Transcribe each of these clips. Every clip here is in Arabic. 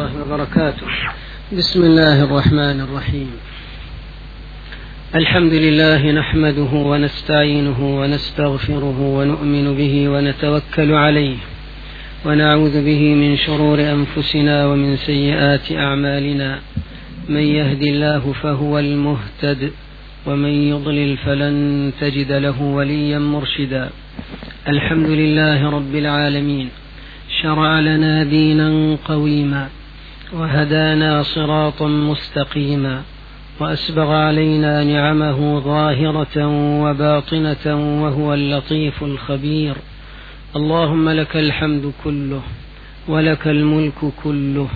الله وبركاته. بسم الله الرحمن الرحيم. الحمد لله نحمده ونستعينه ونستغفره ونؤمن به ونتوكل عليه. ونعوذ به من شرور أنفسنا ومن سيئات أعمالنا. من يهد الله فهو المهتد ومن يضلل فلن تجد له وليا مرشدا. الحمد لله رب العالمين. شرع لنا دينا قويما. وهدانا صراطا مستقيما وأسبغ علينا نعمه ظاهرة وباطنة وهو اللطيف الخبير. اللهم لك الحمد كله ولك الملك كله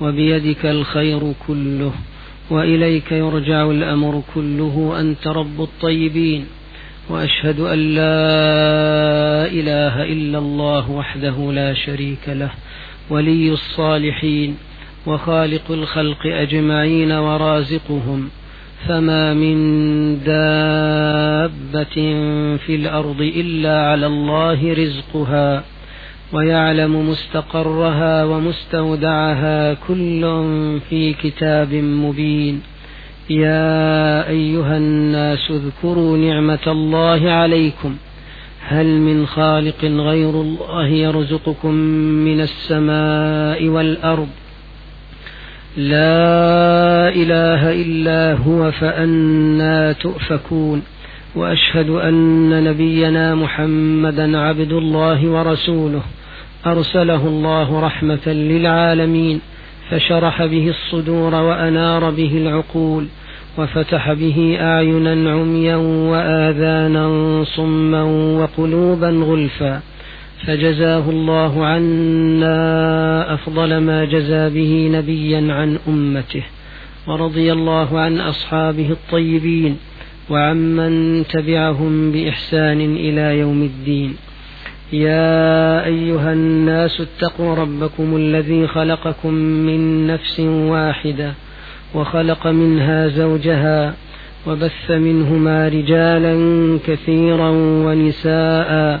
وبيدك الخير كله وإليك يرجع الأمر كله. أنت رب الطيبين. وأشهد أن لا إله إلا الله وحده لا شريك له. ولي الصالحين. وخالق الخلق أجمعين ورازقهم فما من دابة في الأرض إلا على الله رزقها ويعلم مستقرها ومستودعها كل في كتاب مبين يا أيها الناس اذكروا نعمة الله عليكم هل من خالق غير الله يرزقكم من السماء والأرض لا إله إلا هو فأنا تؤفكون وأشهد أن نبينا محمدا عبد الله ورسوله أرسله الله رحمة للعالمين فشرح به الصدور وأنار به العقول وفتح به اعينا عميا واذانا صما وقلوبا غلفا. فجزاه الله عنا أفضل ما جزى به نبيا عن أمته ورضي الله عن أصحابه الطيبين وعمن تبعهم بإحسان إلى يوم الدين. يا أيها الناس اتقوا ربكم الذي خلقكم من نفس واحدة وخلق منها زوجها وبث منهما رجالا كثيرا ونساء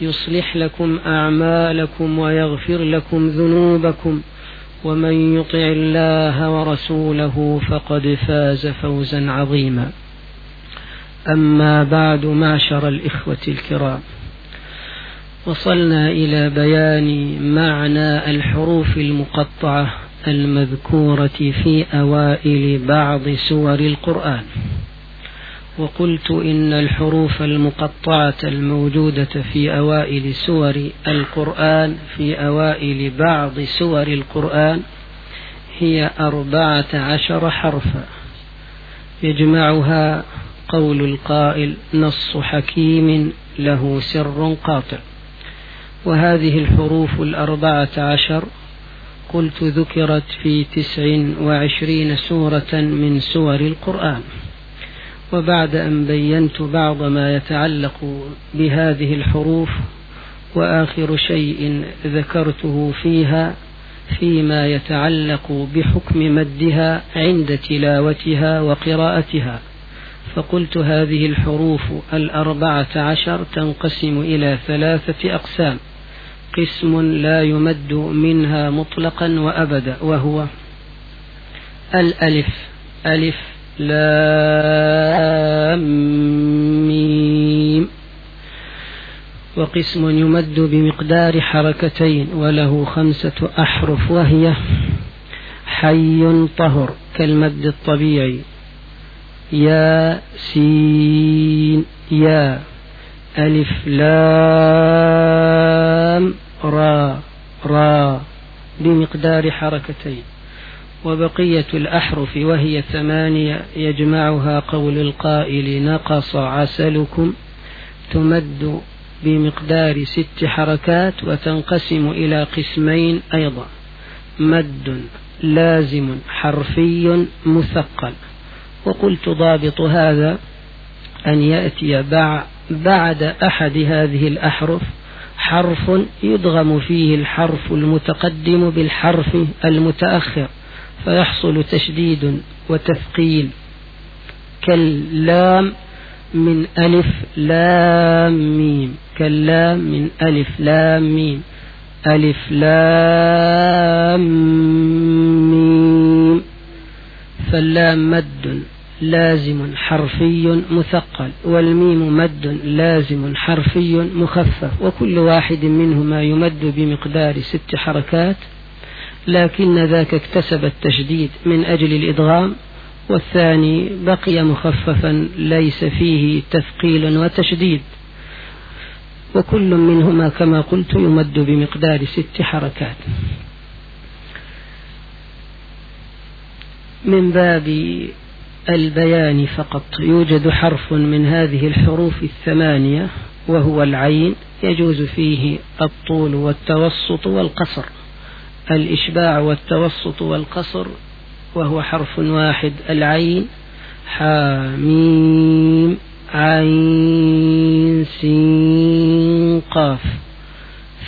يصلح لكم أعمالكم ويغفر لكم ذنوبكم ومن يطع الله ورسوله فقد فاز فوزا عظيما. أما بعد معشر الإخوة الكرام وصلنا إلى بيان معنى الحروف المقطعة المذكورة في أوائل بعض سور القرآن. وقلت إن الحروف المقطعة الموجودة في أوائل سور القرآن في أوائل بعض سور القرآن هي أربعة عشر حرفا. يجمعها قول القائل نص حكيم له سر قاطع. وهذه الحروف الأربعة عشر قلت ذكرت في تسع وعشرين سورة من سور القرآن. وبعد أن بينت بعض ما يتعلق بهذه الحروف وآخر شيء ذكرته فيها فيما يتعلق بحكم مدها عند تلاوتها وقراءتها. فقلت هذه الحروف الأربعة عشر تنقسم إلى ثلاثة أقسام. قسم لا يمد منها مطلقا وأبدا وهو الألف. ألف لام وقسم يمد بمقدار حركتين وله خمسة أحرف وهي حي طهر كالمد الطبيعي. يا سين يا ألف لام را را بمقدار حركتين. وبقية الأحرف وهي ثمانية يجمعها قول القائل نقص عسلكم تمد بمقدار ست حركات وتنقسم إلى قسمين أيضا. مد لازم حرفي مثقل. وقلت ضابط هذا أن يأتي بعد أحد هذه الأحرف حرف يدغم فيه الحرف المتقدم بالحرف المتأخر. فيحصل تشديد وتثقيل. كاللام من ألف لام ميم. كاللام من ألف لام ميم. ألف لام ميم. فاللام مد لازم حرفي مثقل والميم مد لازم حرفي مخفف وكل واحد منهما يمد بمقدار ست حركات. لكن ذاك اكتسب التشديد من أجل الإدغام والثاني بقي مخففا ليس فيه تثقيل وتشديد. وكل منهما كما قلت يمد بمقدار ست حركات. من باب البيان فقط يوجد حرف من هذه الحروف الثمانية وهو العين يجوز فيه الطول والتوسط والقصر. الإشباع والتوسط والقصر وهو حرف واحد العين حاميم عين سين قاف.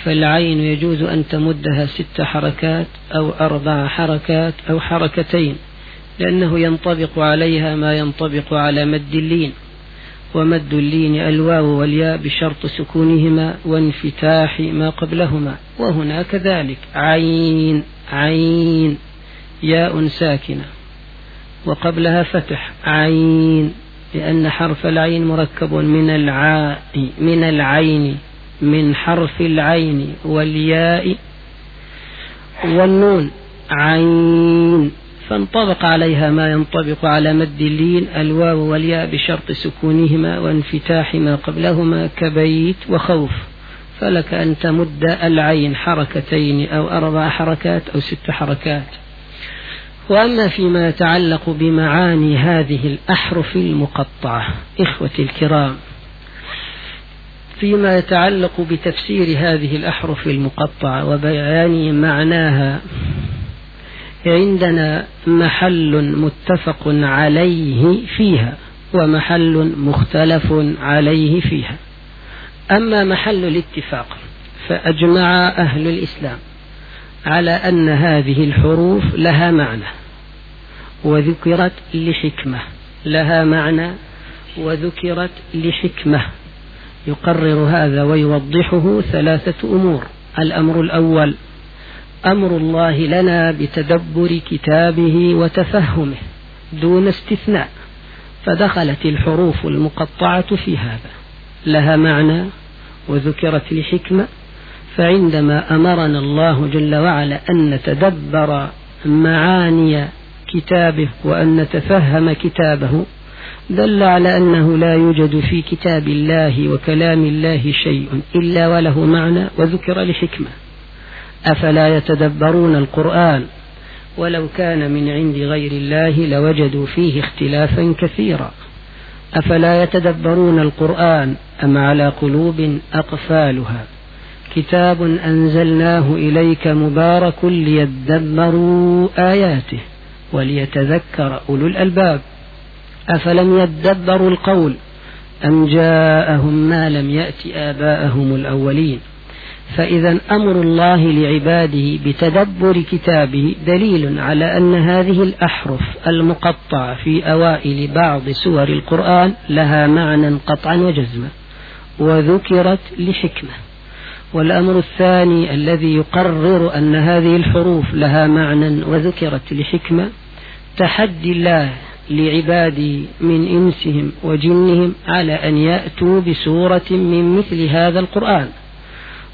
فالعين يجوز أن تمدها ست حركات أو أربع حركات أو حركتين لأنه ينطبق عليها ما ينطبق على مد اللين. ومد اللين الواو والياء بشرط سكونهما وانفتاح ما قبلهما وهنا كذلك عين عين ياء ساكنة. وقبلها فتح. عين لأن حرف العين مركب من العاء من العين من حرف العين والياء والنون. عين. فانطبق عليها ما ينطبق على مد اللين الواو والياء بشرط سكونهما وانفتاح ما قبلهما كبيت وخوف. فلك أن تمد العين حركتين أو أربع حركات أو ست حركات. وأما فيما يتعلق بمعاني هذه الأحرف المقطعة إخوتي الكرام فيما يتعلق بتفسير هذه الأحرف المقطعة وبيان معناها عندنا محل متفق عليه فيها ومحل مختلف عليه فيها. أما محل الاتفاق فأجمع أهل الإسلام على أن هذه الحروف لها معنى وذكرت لحكمة لها معنى وذكرت لحكمة. يقرر هذا ويوضحه ثلاثة أمور. الأمر الأول أمر الله لنا بتدبر كتابه وتفهمه دون استثناء فدخلت الحروف المقطعة في هذا. لها معنى وذكرت لحكمة فعندما أمرنا الله جل وعلا أن نتدبر معاني كتابه وأن نتفهم كتابه دل على أنه لا يوجد في كتاب الله وكلام الله شيء إلا وله معنى وذكر لحكمة أفلا يتدبرون القرآن ولو كان من عند غير الله لوجدوا فيه اختلافا كثيرا. أفلا يتدبرون القرآن أم على قلوب أقفالها؟ كتاب أنزلناه إليك مبارك ليدبروا آياته وليتذكر أولو الألباب. أفلم يدبروا القول أم جاءهم ما لم يأت آباءهم الأولين؟ فإذا أمر الله لعباده بتدبر كتابه دليل على أن هذه الأحرف المقطعة في أوائل بعض سور القرآن لها معنى قطعا وجزما وذكرت لحكمة. والأمر الثاني الذي يقرر أن هذه الحروف لها معنى وذكرت لحكمة تحدي الله لعبادي من إنسهم وجنهم على أن يأتوا بسورة من مثل هذا القرآن.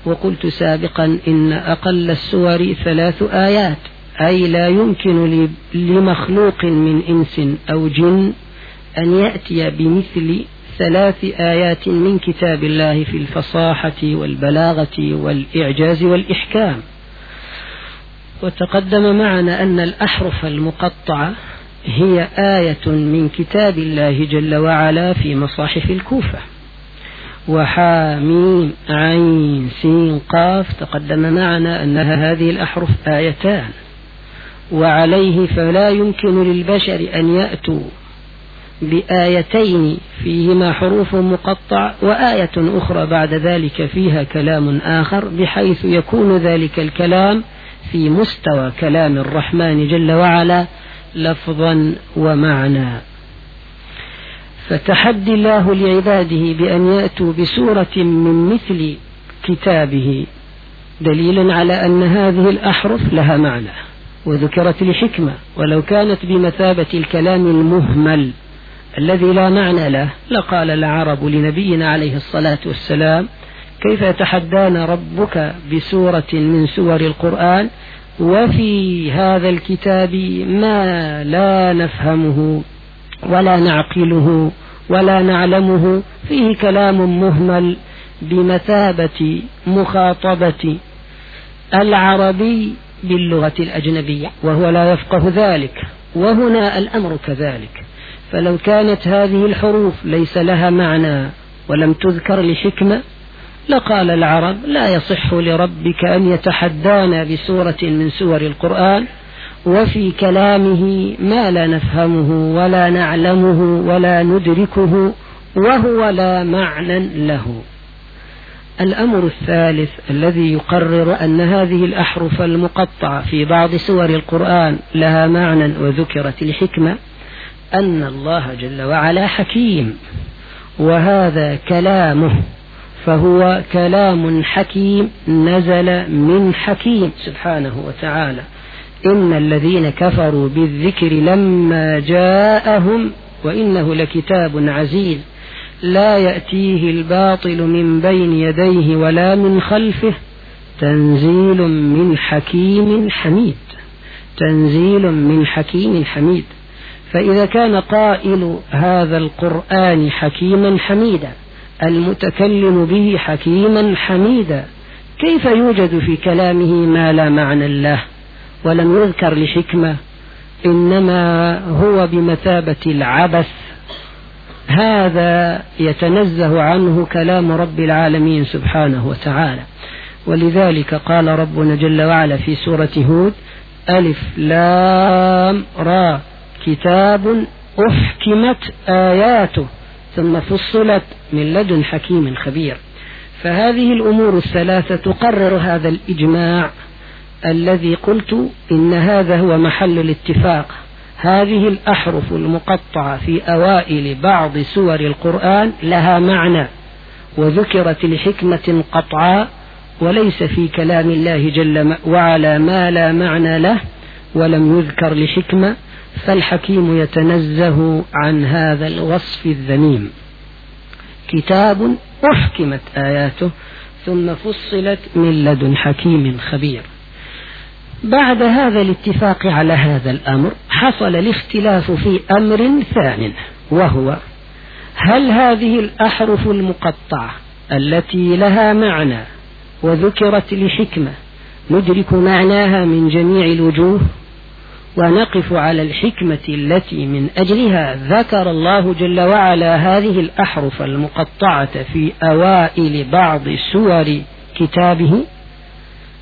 وقلت سابقا إن أقل السور ثلاث آيات أي لا يمكن لمخلوق من إنس أو جن أن يأتي بمثل ثلاث آيات من كتاب الله في الفصاحة والبلاغة والإعجاز والإحكام. وتقدم معنا أن الأحرف المقطعة هي آية من كتاب الله جل وعلا في مصاحف الكوفة. وحاميم عين سين قاف تقدم معنا أنها هذه الأحرف آيتان وعليه فلا يمكن للبشر أن يأتوا بآيتين فيهما حروف مقطع وآية أخرى بعد ذلك فيها كلام آخر بحيث يكون ذلك الكلام في مستوى كلام الرحمن جل وعلا لفظا ومعنى. فتحدي الله لعباده بأن يأتوا بسورة من مثل كتابه دليل على أن هذه الأحرف لها معنى وذكرت لحكمة ولو كانت بمثابة الكلام المهمل الذي لا معنى له لقال العرب لنبينا عليه الصلاة والسلام كيف يتحدانا ربك بسورة من سور القرآن؟ وفي هذا الكتاب ما لا نفهمه. ولا نعقله ولا نعلمه. فيه كلام مهمل بمثابة مخاطبة العربي باللغة الأجنبية وهو لا يفقه ذلك. وهنا الأمر كذلك. فلو كانت هذه الحروف ليس لها معنى ولم تذكر لحكمة لقال العرب لا يصح لربك أن يتحدانا بسورة من سور القرآن وفي كلامه ما لا نفهمه ولا نعلمه ولا ندركه وهو لا معنى له. الأمر الثالث الذي يقرر أن هذه الأحرف المقطعة في بعض سور القرآن لها معنى وذكرت الحكمة أن الله جل وعلا حكيم وهذا كلامه فهو كلام حكيم نزل من حكيم سبحانه وتعالى. إن الذين كفروا بالذكر لما جاءهم وإنه لكتاب عزيز لا يأتيه الباطل من بين يديه ولا من خلفه تنزيل من حكيم حميد تنزيل من حكيم حميد. فإذا كان قائل هذا القرآن حكيما حميدا المتكلم به حكيما حميدا كيف يوجد في كلامه ما لا معنى له؟ ولم يذكر لحكمة إنما هو بمثابة العبث. هذا يتنزه عنه كلام رب العالمين سبحانه وتعالى. ولذلك قال ربنا جل وعلا في سورة هود ألف لام را كتاب أحكمت آياته ثم فصلت من لدن حكيم خبير. فهذه الأمور الثلاثة تقرر هذا الإجماع الذي قلت إن هذا هو محل الاتفاق. هذه الأحرف المقطعة في أوائل بعض سور القرآن لها معنى وذكرت لحكمة قطعا وليس في كلام الله جل وعلا ما لا معنى له ولم يذكر لحكمة فالحكيم يتنزه عن هذا الوصف الذميم. كتاب أحكمت آياته ثم فصلت من لدن حكيم خبير. بعد هذا الاتفاق على هذا الأمر حصل الاختلاف في أمر ثان وهو هل هذه الأحرف المقطعة التي لها معنى وذكرت لحكمة ندرك معناها من جميع الوجوه؟ ونقف على الحكمة التي من أجلها ذكر الله جل وعلا هذه الأحرف المقطعة في أوائل بعض سور كتابه؟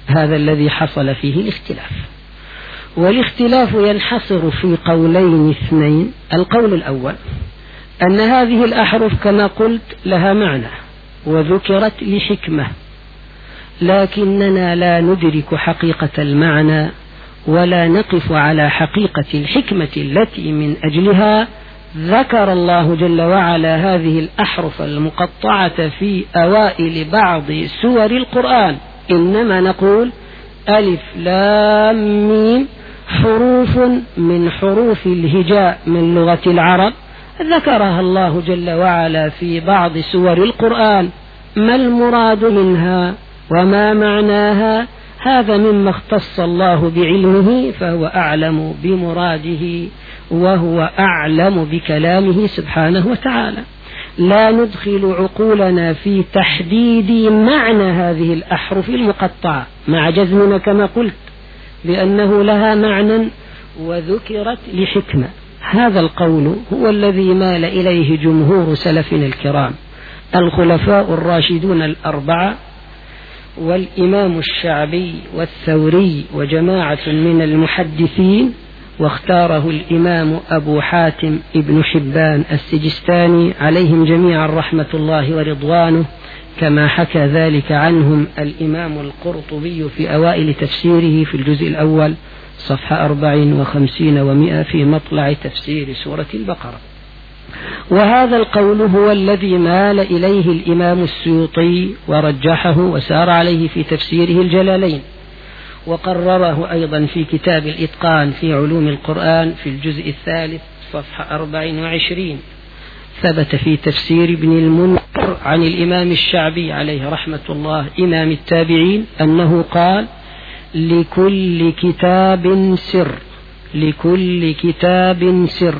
هذا الذي حصل فيه الاختلاف. والاختلاف ينحصر في قولين اثنين. القول الأول أن هذه الأحرف كما قلت لها معنى وذكرت لحكمة لكننا لا ندرك حقيقة المعنى ولا نقف على حقيقة الحكمة التي من أجلها ذكر الله جل وعلا هذه الأحرف المقطعة في أوائل بعض سور القرآن. إنما نقول ألف لام ميم حروف من حروف الهجاء من لغة العرب ذكرها الله جل وعلا في بعض سور القرآن. ما المراد منها وما معناها؟ هذا مما اختص الله بعلمه فهو أعلم بمراده وهو أعلم بكلامه سبحانه وتعالى. لا ندخل عقولنا في تحديد معنى هذه الأحرف المقطعة. مع جزمنا كما قلت بأنه لها معنى وذكرت لحكمة. هذا القول هو الذي مال إليه جمهور سلفنا الكرام. الخلفاء الراشدون الأربعة والإمام الشعبي والثوري وجماعة من المحدثين واختاره الإمام أبو حاتم ابن حبان السجستاني عليهم جميعا رحمة الله ورضوانه كما حكى ذلك عنهم الإمام القرطبي في أوائل تفسيره في الجزء الأول صفحة أربع وخمسين ومائة في مطلع تفسير سورة البقرة. وهذا القول هو الذي مال إليه الإمام السيوطي ورجحه وسار عليه في تفسيره الجلالين. وقرره أيضا في كتاب الإتقان في علوم القرآن في الجزء الثالث صفحة أربع وعشرين. ثبت في تفسير ابن المنذر عن الإمام الشعبي عليه رحمة الله إمام التابعين أنه قال لكل كتاب سر لكل كتاب سر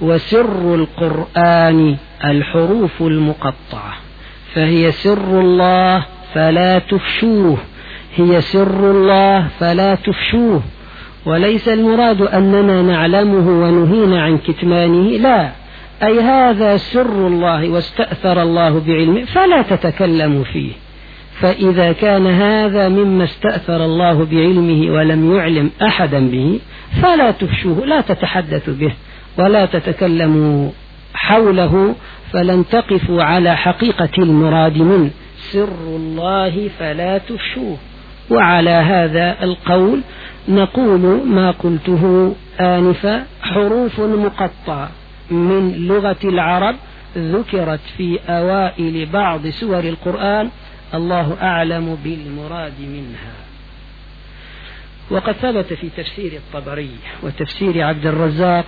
وسر القرآن الحروف المقطعة فهي سر الله فلا تفشوه. هي سر الله فلا تفشوه وليس المراد أننا نعلمه ونهينا عن كتمانه لا. أي هذا سر الله واستأثر الله بعلمه فلا تتكلموا فيه. فإذا كان هذا مما استأثر الله بعلمه ولم يعلم أحدا به فلا تفشوه لا تتحدثوا به ولا تتكلموا حوله فلن تقفوا على حقيقة المراد منه. سر الله فلا تفشوه. وعلى هذا القول نقول ما قلته آنفا حروف مقطعة من لغة العرب ذكرت في أوائل بعض سور القرآن الله أعلم بالمراد منها. وقد ثبت في تفسير الطبري وتفسير عبد الرزاق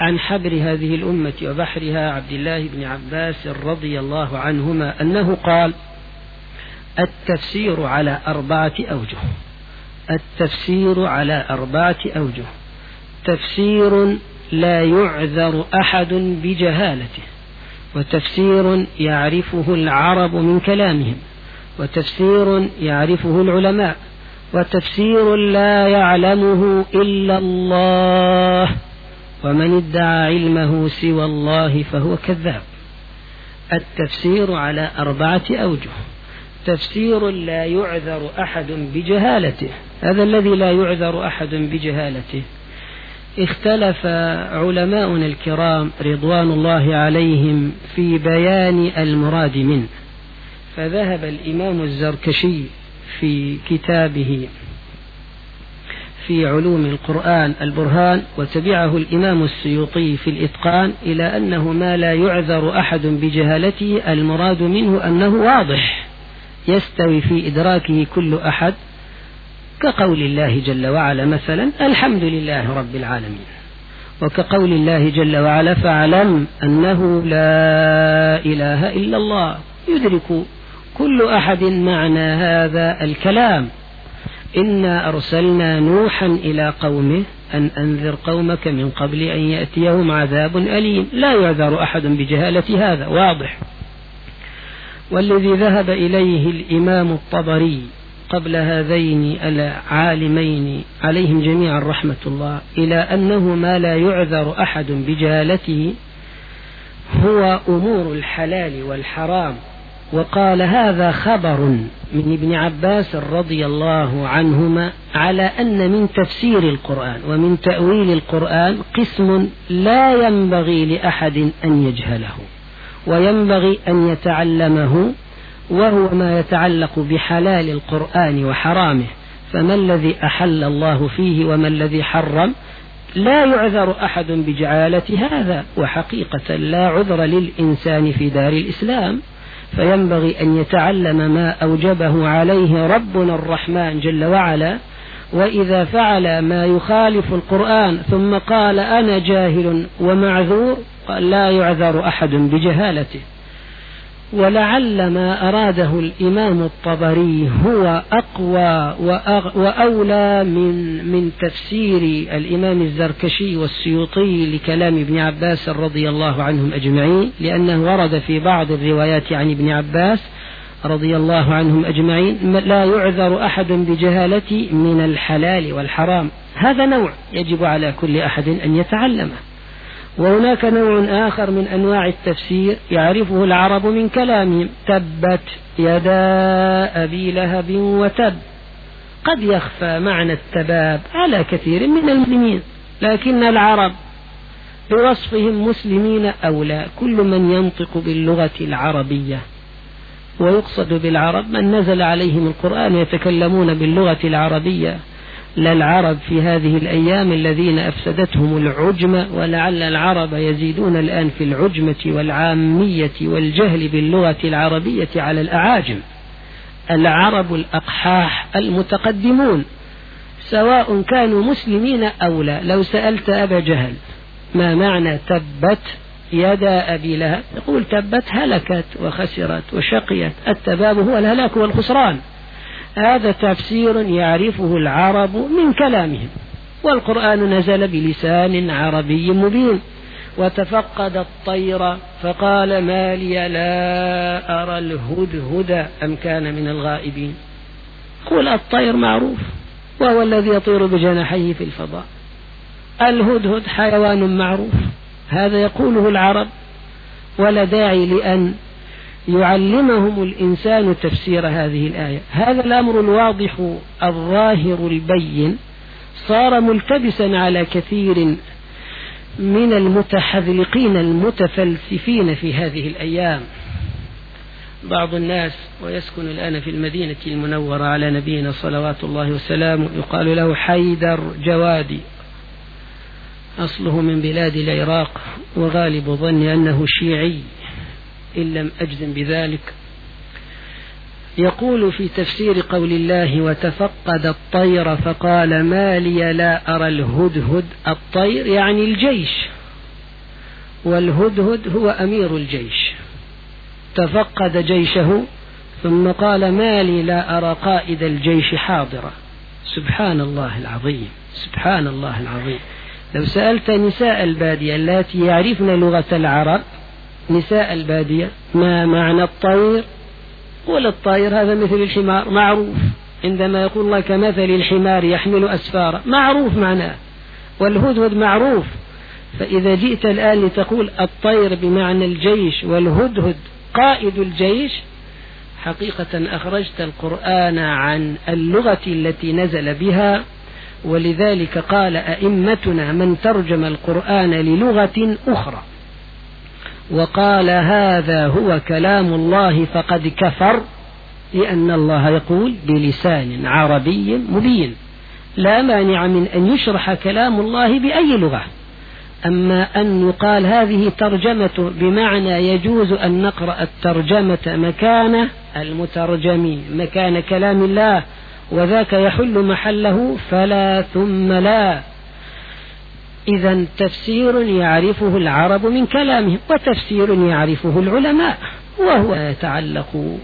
عن حبر هذه الأمة وبحرها عبد الله بن عباس رضي الله عنهما أنه قال التفسير على أربعة أوجه. التفسير على أربعة أوجه. تفسير لا يعذر أحد بجهالته وتفسير يعرفه العرب من كلامهم وتفسير يعرفه العلماء وتفسير لا يعلمه إلا الله ومن ادعى علمه سوى الله فهو كذاب. التفسير على أربعة أوجه. تفسير لا يعذر أحد بجهالته. هذا الذي لا يعذر أحد بجهالته. اختلف علماؤنا الكرام رضوان الله عليهم في بيان المراد منه. فذهب الإمام الزركشي في كتابه في علوم القرآن البرهان وتبعه الإمام السيوطي في الإتقان إلى أنه ما لا يعذر أحد بجهالته المراد منه أنه واضح. يستوي في إدراكه كل أحد كقول الله جل وعلا مثلا الحمد لله رب العالمين. وكقول الله جل وعلا فاعلم أنه لا إله إلا الله. يدرك كل أحد معنى هذا الكلام. إنا أرسلنا نوحا إلى قومه أن أنذر قومك من قبل أن يأتيهم عذاب أليم. لا يعذر أحد بجهالة هذا. واضح. والذي ذهب إليه الإمام الطبري قبل هذين العالمين عليهم جميعا رحمة الله إلى أنه ما لا يعذر أحد بجهالته هو أمور الحلال والحرام. وقال هذا خبر من ابن عباس رضي الله عنهما على أن من تفسير القرآن ومن تأويل القرآن قسم لا ينبغي لأحد أن يجهله. وينبغي أن يتعلمه وهو ما يتعلق بحلال القرآن وحرامه. فما الذي أحل الله فيه وما الذي حرم؟ لا يعذر أحد بجعالة هذا وحقيقة لا عذر للإنسان في دار الإسلام. فينبغي أن يتعلم ما أوجبه عليه ربنا الرحمن جل وعلا. وإذا فعل ما يخالف القرآن ثم قال أنا جاهل ومعذور لا يعذر أحد بجهالته. ولعل ما أراده الإمام الطبري هو أقوى وأولى من من تفسير الإمام الزركشي والسيوطي لكلام ابن عباس رضي الله عنهم أجمعين لأنه ورد في بعض الروايات عن ابن عباس رضي الله عنهم أجمعين لا يعذر أحد بجهالة من الحلال والحرام. هذا نوع يجب على كل أحد أن يتعلمه. وهناك نوع آخر من أنواع التفسير يعرفه العرب من كلامهم تبت يدا أبي لهب وتب. قد يخفى معنى التباب على كثير من المسلمين لكن العرب بوصفهم مسلمين أو لا كل من ينطق باللغة العربية. ويقصد بالعرب من نزل عليهم القرآن يتكلمون باللغة العربية. لا العرب في هذه الأيام الذين أفسدتهم العجمة ولعل العرب يزيدون الآن في العجمة والعامية والجهل باللغة العربية على الأعاجم. العرب الأقحاح المتقدمون سواء كانوا مسلمين أو لا. لو سألت أبا جهل ما معنى تبت يدا أبي لهب؟ يقول تبت هلكت وخسرت وشقيت التباب هو الهلاك والخسران. هذا تفسير يعرفه العرب من كلامهم والقرآن نزل بلسان عربي مبين وتفقد الطير فقال ما لي لا أرى الهدهد أم كان من الغائبين. قل الطير معروف وهو الذي يطير بجناحيه في الفضاء. الهدهد حيوان معروف هذا يقوله العرب ولا داعي لأن يعلمهم الإنسان تفسير هذه الآية. هذا الأمر الواضح الظاهر البين. صار ملتبسا على كثير من المتحذلقين المتفلسفين في هذه الأيام. بعض الناس ويسكن الآن في المدينة المنورة على نبينا صلوات الله وسلامه يقال له حيدر جوادي أصله من بلاد العراق وغالب ظني أنه شيعي. إن لم أجزم بذلك. يقول في تفسير قول الله وتفقد الطير فقال ما لي لا أرى الهدهد. الطير يعني الجيش والهدهد هو أمير الجيش. تفقد جيشه ثم قال ما لي لا أرى قائد الجيش حاضرا. سبحان الله العظيم سبحان الله العظيم. لو سألت نساء البادية اللاتي يعرفن لغة العرب نساء البادية ما معنى الطير؟ قول الطير هذا مثل الحمار معروف. عندما يقول الله كمثل الحمار يحمل أسفارا معروف معناه. والهدهد معروف. فإذا جئت الآن لتقول الطير بمعنى الجيش والهدهد قائد الجيش حقيقة أخرجت القرآن عن اللغة التي نزل بها ولذلك قال أئمتنا من ترجم القرآن للغة أخرى. وقال هذا هو كلام الله فقد كفر لأن الله يقول بلسان عربي مبين لا مانع من أن يشرح كلام الله بأي لغة. أما أن يقال هذه ترجمة بمعنى يجوز أن نقرأ الترجمة مكان المترجم مكان كلام الله وذاك يحل محله فلا ثم لا. إذا تفسير يعرفه العرب من كلامهم وتفسير يعرفه العلماء وهو يتعلق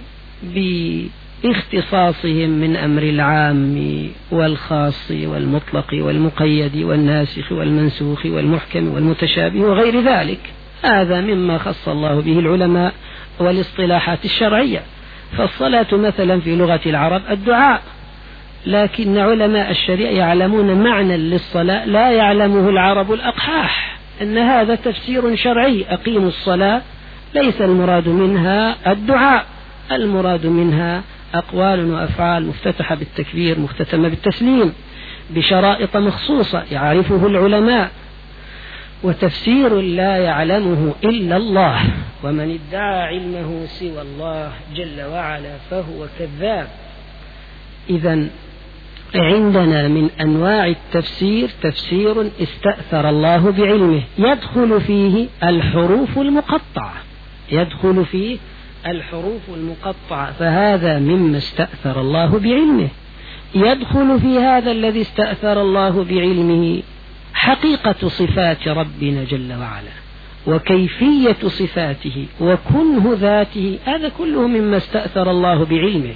باختصاصهم من أمر العام والخاص والمطلق والمقيد والناسخ والمنسوخ والمحكم والمتشابه وغير ذلك. هذا مما خص الله به العلماء والاصطلاحات الشرعية. فالصلاة مثلا في لغة العرب الدعاء. لكن علماء الشريعة يعلمون معنى للصلاة لا يعلمه العرب الأقحاح أن هذا تفسير شرعي أقيموا الصلاة ليس المراد منها الدعاء المراد منها أقوال وأفعال مفتتحة بالتكبير مختتمة بالتسليم بشرائط مخصوصة يعرفه العلماء. وتفسير لا يعلمه إلا الله ومن ادعى علمه سوى الله جل وعلا فهو كذاب. إذا عندنا من أنواع التفسير تفسير استأثر الله بعلمه. يدخل فيه الحروف المقطعة. يدخل فيه الحروف المقطعة. فهذا مما استأثر الله بعلمه. يدخل في هذا الذي استأثر الله بعلمه حقيقة صفات ربنا جل وعلا وكيفية صفاته وكنه ذاته هذا كله مما استأثر الله بعلمه.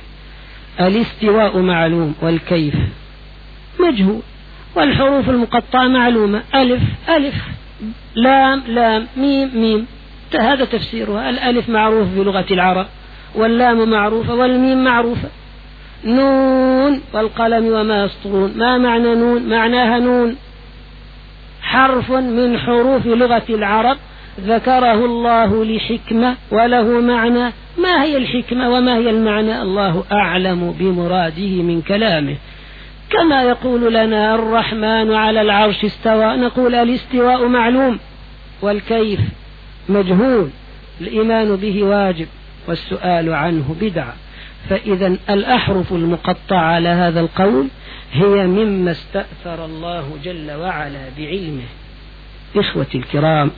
الاستواء معلوم والكيف مجهول والحروف المقطعة معلومة ألف ألف لام لام ميم ميم. هذا تفسيرها. الألف معروف بلغة العرب واللام معروفة والميم معروفة. نون والقلم وما يسطرون. ما معنى نون؟ معناها نون. حرف من حروف لغة العرب ذكره الله لحكمة وله معنى. ما هي الحكمة وما هي المعنى؟ الله أعلم بمراده من كلامه. كما يقول لنا الرحمن على العرش استوى. نقول الاستواء معلوم والكيف مجهول. الإيمان به واجب والسؤال عنه بدعة. فإذا الأحرف المقطعة على هذا القول هي مما استأثر الله جل وعلا بعلمه. إخوتي الكرام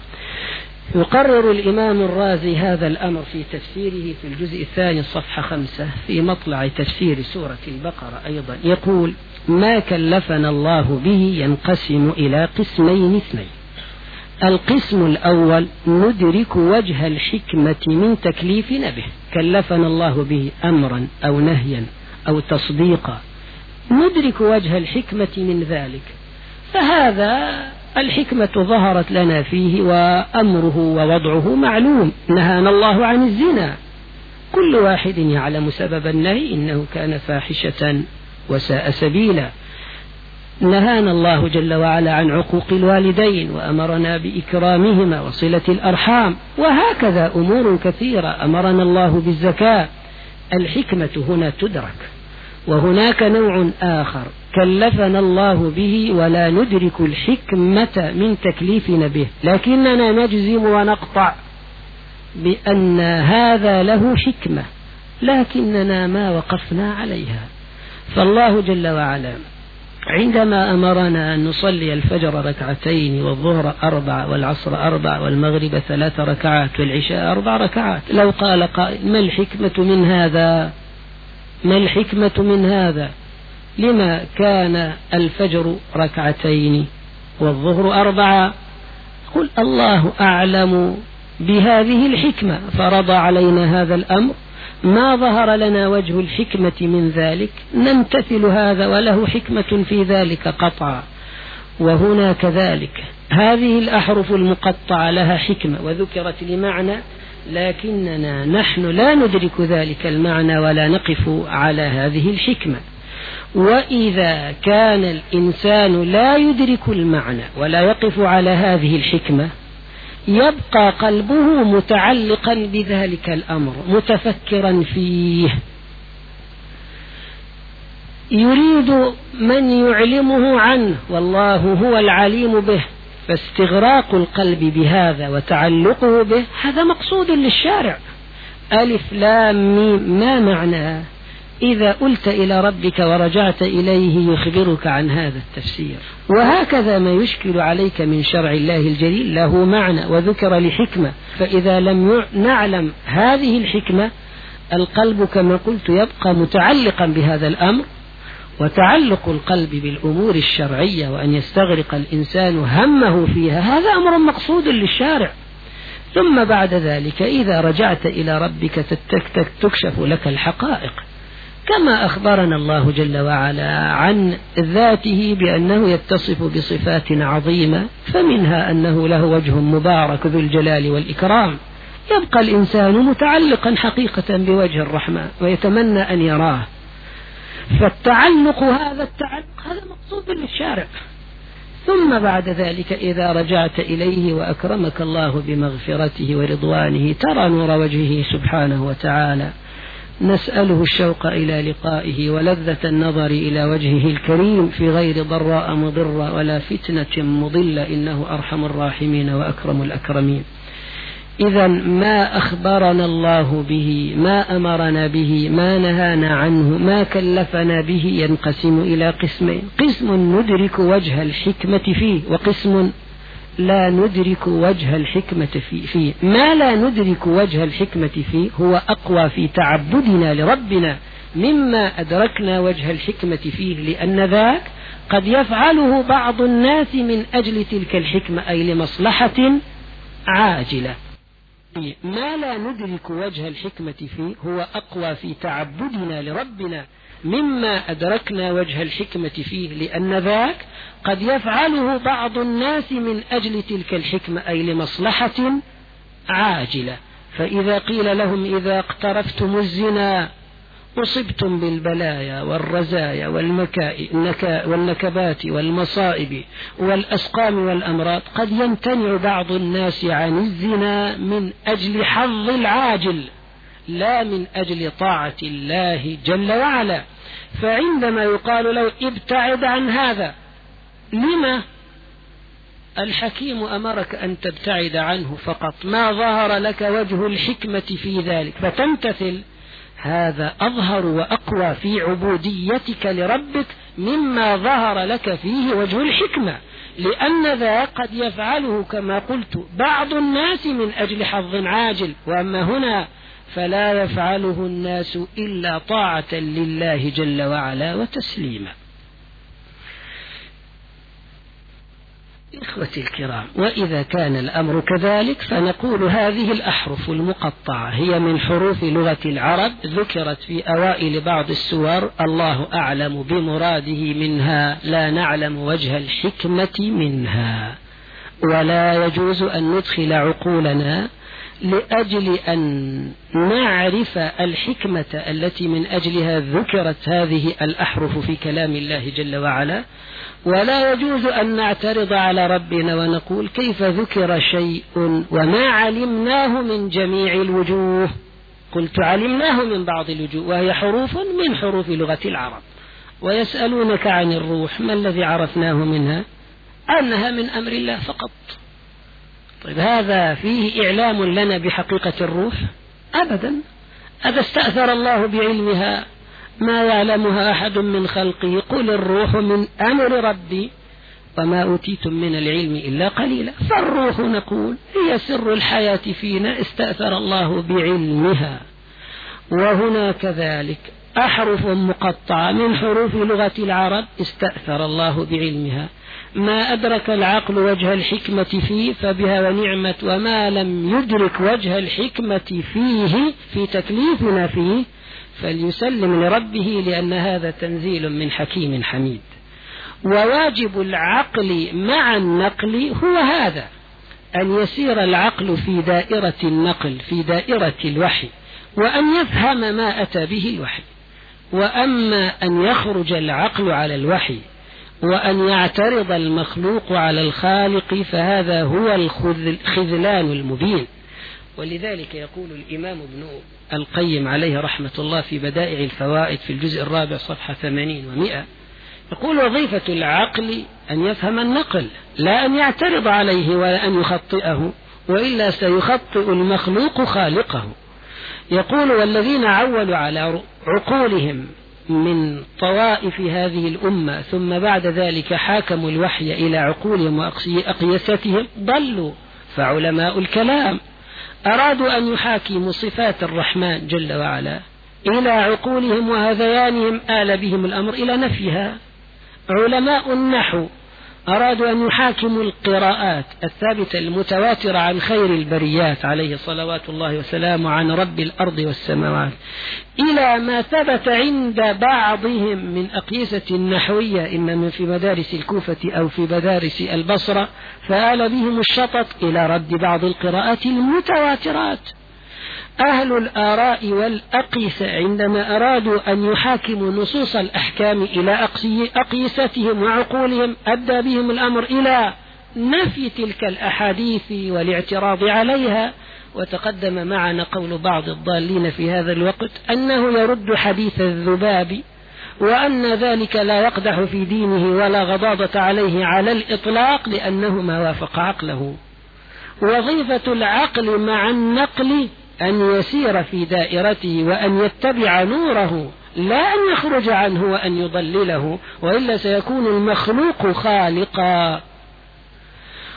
يقرر الإمام الرازي هذا الأمر في تفسيره في الجزء الثاني صفحة خمسة في مطلع تفسير سورة البقرة أيضا. يقول ما كلفنا الله به ينقسم إلى قسمين اثنين. القسم الأول ندرك وجه الحكمة من تكليفنا به. كلفنا الله به أمرا أو نهيا أو تصديقا. ندرك وجه الحكمة من ذلك. فهذا الحكمة ظهرت لنا فيه وأمره ووضعه معلوم نهانا الله عن الزنا. كل واحد يعلم سبب النهي إنه كان فاحشة وساء سبيلا. نهانا الله جل وعلا عن عقوق الوالدين وأمرنا بإكرامهما وصلة الأرحام. وهكذا أمور كثيرة أمرنا الله بالزكاة. الحكمة هنا تدرك. وهناك نوع آخر كلفنا الله به ولا ندرك الحكمة من تكليفنا به. لكننا نجزم ونقطع بأن هذا له حكمة لكننا ما وقفنا عليها. فالله جل وعلا عندما أمرنا أن نصلي الفجر ركعتين والظهر أربع والعصر أربع والمغرب ثلاث ركعات والعشاء أربع ركعات لو قال قائل ما الحكمة من هذا؟ ما الحكمة من هذا؟ لما كان الفجر ركعتين والظهر أربعة؟ قل الله أعلم بهذه الحكمة. فرضى علينا هذا الأمر. ما ظهر لنا وجه الحكمة من ذلك؟ نمتثل هذا وله حكمة في ذلك قطعا. وهنا كذلك. هذه الأحرف المقطعة لها حكمة وذكرت لمعنى لكننا نحن لا ندرك ذلك المعنى ولا نقف على هذه الحكمة. وإذا كان الإنسان لا يدرك المعنى ولا يقف على هذه الحكمة يبقى قلبه متعلقا بذلك الأمر متفكرا فيه. يريد من يعلمه عنه والله هو العليم به. فاستغراق القلب بهذا وتعلقه به هذا مقصود للشارع. ألف لام ميم ما معناه إذا قلت إلى ربك ورجعت إليه يخبرك عن هذا التفسير. وهكذا ما يشكل عليك من شرع الله الجليل له معنى وذكر لحكمة. فإذا لم نعلم هذه الحكمة القلب كما قلت يبقى متعلقا بهذا الأمر. وتعلق القلب بالأمور الشرعية وأن يستغرق الإنسان همه فيها هذا أمر مقصود للشارع. ثم بعد ذلك إذا رجعت إلى ربك تكشف لك الحقائق. كما أخبرنا الله جل وعلا عن ذاته بأنه يتصف بصفات عظيمة فمنها أنه له وجه مبارك ذو الجلال والإكرام. يبقى الإنسان متعلقا حقيقة بوجه الرحمن ويتمنى أن يراه. فالتعلق هذا التعلق هذا مقصود للشارع ثم بعد ذلك إذا رجعت إليه وأكرمك الله بمغفرته ورضوانه ترى نور وجهه سبحانه وتعالى. نسأله الشوق إلى لقائه ولذة النظر إلى وجهه الكريم في غير ضراء مضرة ولا فتنة مضلة إنه أرحم الراحمين وأكرم الأكرمين. إذا ما أخبرنا الله به ما أمرنا به ما نهانا عنه ما كلفنا به ينقسم إلى قسمين. قسم ندرك وجه الحكمة فيه وقسم لا ندرك وجه الحكمة فيه. ما لا ندرك وجه الحكمة فيه هو أقوى في تعبدنا لربنا مما أدركنا وجه الحكمة فيه لأن ذاك قد يفعله بعض الناس من أجل تلك الحكمة أي لمصلحة عاجلة. ما لا ندرك وجه الحكمة فيه هو أقوى في تعبدنا لربنا مما أدركنا وجه الحكمة فيه لأن ذاك قد يفعله بعض الناس من أجل تلك الحكمة أي لمصلحة عاجلة. فإذا قيل لهم إذا اقترفتم الزنا أصبتم بالبلايا والرزايا والنكبات والمصائب والأسقام والأمراض قد يمتنع بعض الناس عن الزنا من أجل حظ العاجل لا من أجل طاعة الله جل وعلا. فعندما يقال له ابتعد عن هذا لما؟ الحكيم أمرك أن تبتعد عنه فقط ما ظهر لك وجه الحكمة في ذلك فتمتثل هذا أظهر وأقوى في عبوديتك لربك مما ظهر لك فيه وجه الحكمة. لأن ذا قد يفعله كما قلت بعض الناس من أجل حظ عاجل. وأما هنا فلا يفعله الناس إلا طاعة لله جل وعلا وتسليما. إخوتي الكرام وإذا كان الأمر كذلك فنقول هذه الأحرف المقطعة هي من حروف لغة العرب ذكرت في أوائل بعض السور الله أعلم بمراده منها لا نعلم وجه الحكمة منها. ولا يجوز أن ندخل عقولنا لأجل أن نعرف الحكمة التي من أجلها ذكرت هذه الأحرف في كلام الله جل وعلا ولا يجوز أن نعترض على ربنا ونقول كيف ذكر شيء وما علمناه من جميع الوجوه. قلت علمناه من بعض الوجوه وهي حروف من حروف لغة العرب. ويسألونك عن الروح ما الذي عرفناه منها؟ أنها من أمر الله فقط. طيب هذا فيه إعلام لنا بحقيقة الروح؟ أبدا. أذا استأثر الله بعلمها؟ ما يعلمها أحد من خلقه؟ قل الروح من أمر ربي وما أوتيتم من العلم إلا قليلا. فالروح نقول هي سر الحياة فينا استأثر الله بعلمها. وهنا كذلك أحرف مقطعة من حروف لغة العرب استأثر الله بعلمها. ما أدرك العقل وجه الحكمة فيه فبها ونعمة وما لم يدرك وجه الحكمة فيه في تكليفنا فيه فليسلم لربه لأن هذا تنزيل من حكيم حميد. وواجب العقل مع النقل هو هذا أن يسير العقل في دائرة النقل في دائرة الوحي وأن يفهم ما أتى به الوحي وأما أن يخرج العقل على الوحي وأن يعترض المخلوق على الخالق فهذا هو الخذلان المبين. ولذلك يقول الإمام ابن القيم عليه رحمة الله في بدائع الفوائد في الجزء الرابع صفحة ثمانين ومئة يقول وظيفة العقل أن يفهم النقل لا أن يعترض عليه ولا أن يخطئه وإلا سيخطئ المخلوق خالقه. يقول والذين عولوا على عقولهم من طوائف هذه الأمة ثم بعد ذلك حاكموا الوحي إلى عقولهم وأقيستهم ضلوا فعلماء الكلام. أرادوا أن يحاكموا صفات الرحمن جل وعلا إلى عقولهم وهذيانهم آل بهم الأمر إلى نفيها. علماء النحو أرادوا أن يحاكموا القراءات الثابتة المتواترة عن خير البريات عليه صلوات الله وسلامه عن رب الأرض والسماوات إلى ما ثبت عند بعضهم من أقيسة نحوية إما من في مدارس الكوفة أو في مدارس البصرة فآل بهم الشطط إلى رد بعض القراءات المتواترات. أهل الآراء والأقيسة عندما أرادوا أن يحاكموا نصوص الأحكام إلى أقيستهم وعقولهم أدى بهم الأمر إلى نفي تلك الأحاديث والاعتراض عليها. وتقدم معنا قول بعض الضالين في هذا الوقت أنه يرد حديث الذباب وأن ذلك لا يقدح في دينه ولا غضاضة عليه على الإطلاق لأنه ما وافق عقله. وظيفة العقل مع النقل أن يسير في دائرته وأن يتبع نوره لا أن يخرج عنه وأن يضلله وإلا سيكون المخلوق خالقا.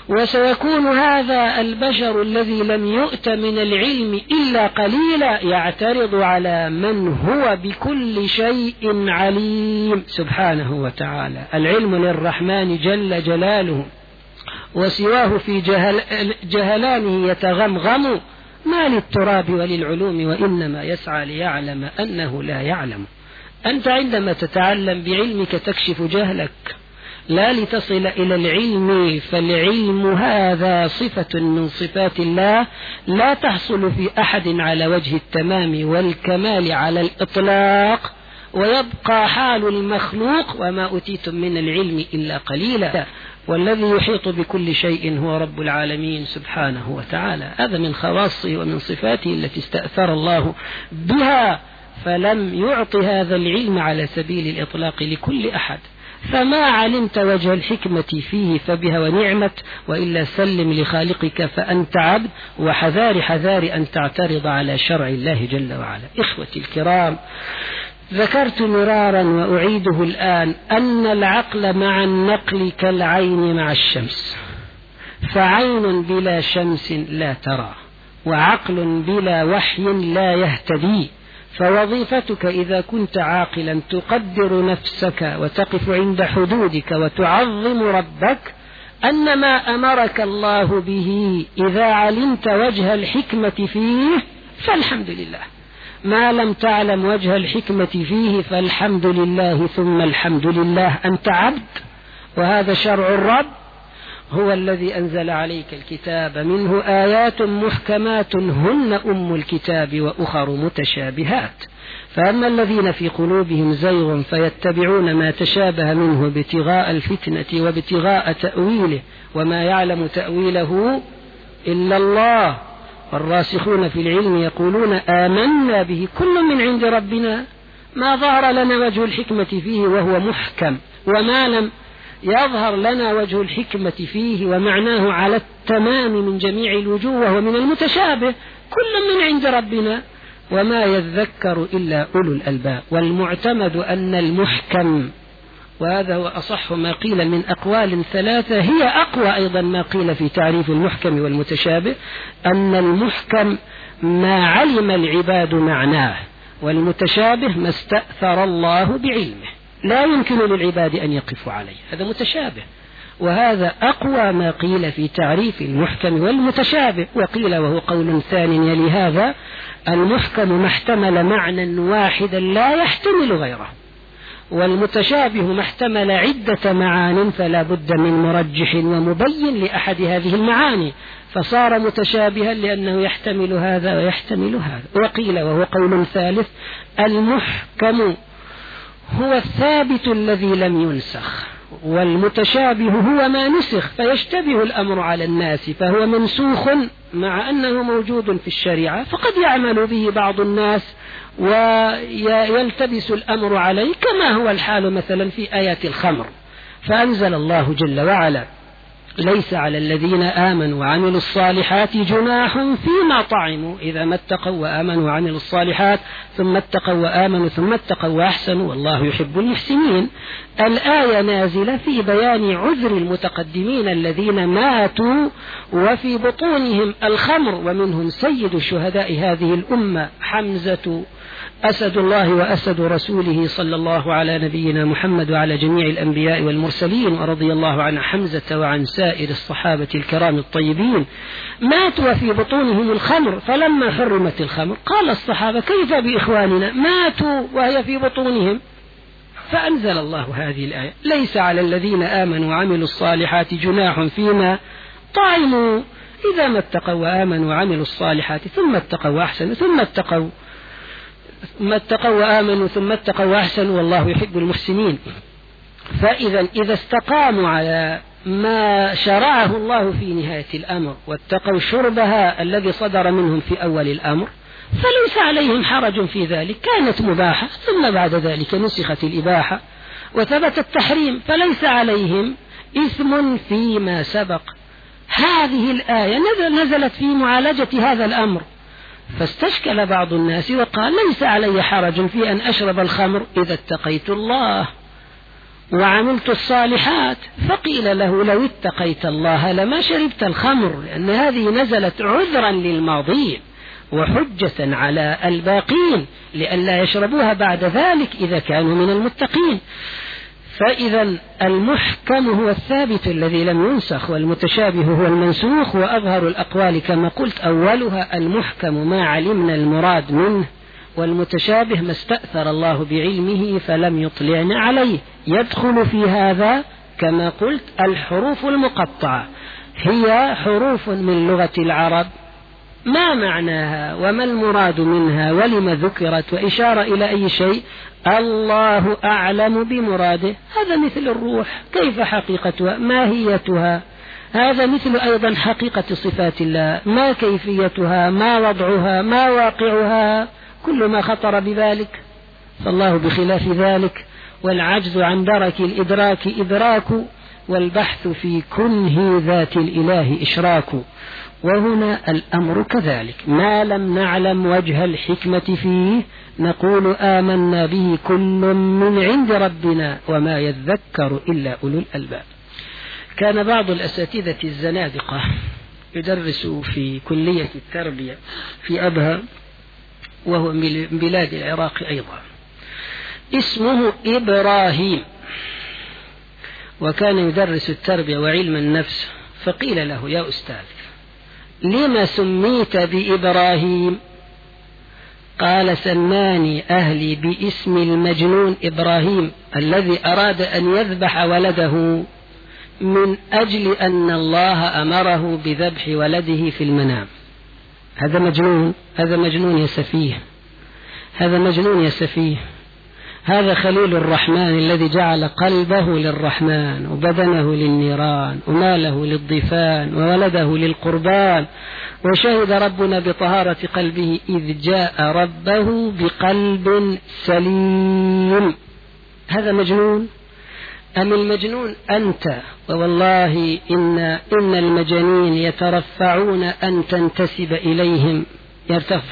وسيكون هذا البشر الذي لم يؤت من العلم إلا قليلا يعترض على من هو بكل شيء عليم. سبحانه وتعالى. العلم للرحمن جل جلاله. وسواه في جهل جهلانه يتغمغم. ما للتراب وللعلوم وإنما يسعى ليعلم أنه لا يعلم. أنت عندما تتعلم بعلمك تكشف جهلك. لا لتصل إلى العلم فالعلم هذا صفة من صفات الله لا تحصل في أحد على وجه التمام والكمال على الإطلاق ويبقى حال المخلوق وما أوتيتم من العلم إلا قليلا. والذي يحيط بكل شيء هو رب العالمين سبحانه وتعالى. هذا من خواصه ومن صفاته التي استأثر الله بها فلم يعط هذا العلم على سبيل الإطلاق لكل أحد. فما علمت وجه الحكمة فيه فبها ونعمت وإلا سلم لخالقك فأنت عبد وحذار حذار أن تعترض على شرع الله جل وعلا. إخوتي الكرام ذكرت مرارا وأعيده الآن أن العقل مع النقل كالعين مع الشمس. فعين بلا شمس لا ترى وعقل بلا وحي لا يهتدي. فوظيفتك إذا كنت عاقلا تقدر نفسك وتقف عند حدودك وتعظم ربك أن ما أمرك الله به إذا علمت وجه الحكمة فيه فالحمد لله. ما لم تعلم وجه الحكمة فيه فالحمد لله ثم الحمد لله. أنت عبد وهذا شرع الرب هو الذي أنزل عليك الكتاب. منه آيات محكمات هن أم الكتاب وأخر متشابهات. فأما الذين في قلوبهم زيغ فيتبعون ما تشابه منه ابتغاء الفتنة وابتغاء تأويله وما يعلم تأويله إلا الله. والراسخون في العلم يقولون آمنا به كل من عند ربنا. ما ظهر لنا وجه الحكمة فيه وهو محكم. وما لم يظهر لنا وجه الحكمة فيه ومعناه على التمام من جميع الوجوه وهو من المتشابه. كل من عند ربنا. وما يذكر إلا أولو الألباب. والمعتمد أن المحكم وهذا هو أصح ما قيل من أقوال ثلاثة هي أقوى أيضا ما قيل في تعريف المحكم والمتشابه أن المحكم ما علم العباد معناه والمتشابه ما استأثر الله بعلمه. لا يمكن للعباد أن يقفوا عليه هذا متشابه. وهذا أقوى ما قيل في تعريف المحكم والمتشابه. وقيل وهو قول ثاني يلي هذا المحكم ما احتمل معنى واحدا لا يحتمل غيره. والمتشابه ما احتمل عدة معان فلا بد من مرجح ومبين لأحد هذه المعاني فصار متشابها لأنه يحتمل هذا ويحتمل هذا. وقيل وهو قول ثالث المحكم هو الثابت الذي لم ينسخ والمتشابه هو ما نسخ فيشتبه الأمر على الناس فهو منسوخ مع أنه موجود في الشريعة فقد يعمل به بعض الناس ويلتبس الأمر عليه كما هو الحال مثلا في آيات الخمر. فأنزل الله جل وعلا ليس على الذين آمنوا وعملوا الصالحات جناح فيما طعموا. إذا ما اتقوا وآمنوا وعملوا الصالحات ثم اتقوا وآمنوا ثم اتقوا وأحسنوا والله يحب المحسنين. الآية نازلة في بيان عذر المتقدمين الذين ماتوا وفي بطونهم الخمر ومنهم سيد شهداء هذه الأمة حمزة أسد الله وأسد رسوله صلى الله على نبينا محمد وعلى جميع الأنبياء والمرسلين ورضي الله عن حمزة وعن سائر الصحابة الكرام الطيبين. ماتوا في بطونهم الخمر فلما حرمت الخمر قال الصحابة كيف بإخواننا؟ ماتوا وهي في بطونهم. فأنزل الله هذه الآية ليس على الذين آمنوا وعملوا الصالحات جناح فيما طعموا. إذا ما اتقوا وآمنوا وعملوا الصالحات ثم اتقوا وأحسنوا ثم اتقوا. ثم اتقوا وآمنوا ثم اتقوا وأحسنوا والله يحب المحسنين. فإذا إذا استقاموا على ما شرعه الله في نهاية الأمر واتقوا شربها الذي صدر منهم في أول الأمر فليس عليهم حرج في ذلك. كانت مباحة ثم بعد ذلك نسخت الإباحة وثبت التحريم. فليس عليهم إثم فيما سبق. هذه الآية نزلت في معالجة هذا الأمر. فاستشكل بعض الناس وقال ليس علي حرج في أن أشرب الخمر إذا اتقيت الله وعملت الصالحات. فقيل له لو اتقيت الله لما شربت الخمر لأن هذه نزلت عذرا للماضين وحجة على الباقين لئلا يشربوها بعد ذلك إذا كانوا من المتقين. فإذا المحكم هو الثابت الذي لم ينسخ والمتشابه هو المنسوخ وأظهر الأقوال كما قلت أولها المحكم ما علمنا المراد منه والمتشابه ما استأثر الله بعلمه فلم يطلعنا عليه. يدخل في هذا كما قلت الحروف المقطعة هي حروف من لغة العرب ما معناها وما المراد منها ولم ذكرت وإشارة إلى أي شيء؟ الله أعلم بمراده. هذا مثل الروح. كيف حقيقتها؟ ماهيتها. هذا مثل أيضا حقيقة صفات الله. ما كيفيتها؟ ما وضعها؟ ما واقعها؟ كل ما خطر بذلك. فالله بخلاف ذلك والعجز عن درك الإدراك إدراك والبحث في كنه ذات الإله إشراك. وهنا الأمر كذلك. ما لم نعلم وجه الحكمة فيه نقول آمنا به كل من عند ربنا وما يذكر إلا أولو الألباب. كان بعض الأساتذة الزنادقة يدرس في كلية التربية في أبها وهو من بلاد العراق أيضا. اسمه إبراهيم. وكان يدرس التربية وعلم النفس فقيل له يا أستاذ لم سميت بإبراهيم؟ قال سماني أهلي باسم المجنون إبراهيم الذي أراد أن يذبح ولده من أجل أن الله أمره بذبح ولده في المنام. هذا مجنون هذا مجنون يا سفيه هذا مجنون يا سفيه. هذا خليل الرحمن الذي جعل قلبه للرحمن وبدنه للنيران وماله للضيفان وولده للقربان وشهد ربنا بطهارة قلبه إذ جاء ربه بقلب سليم. هذا مجنون؟ أم المجنون أنت؟ ووالله إن, إن المجانين يترفعون أن تنتسب إليهم.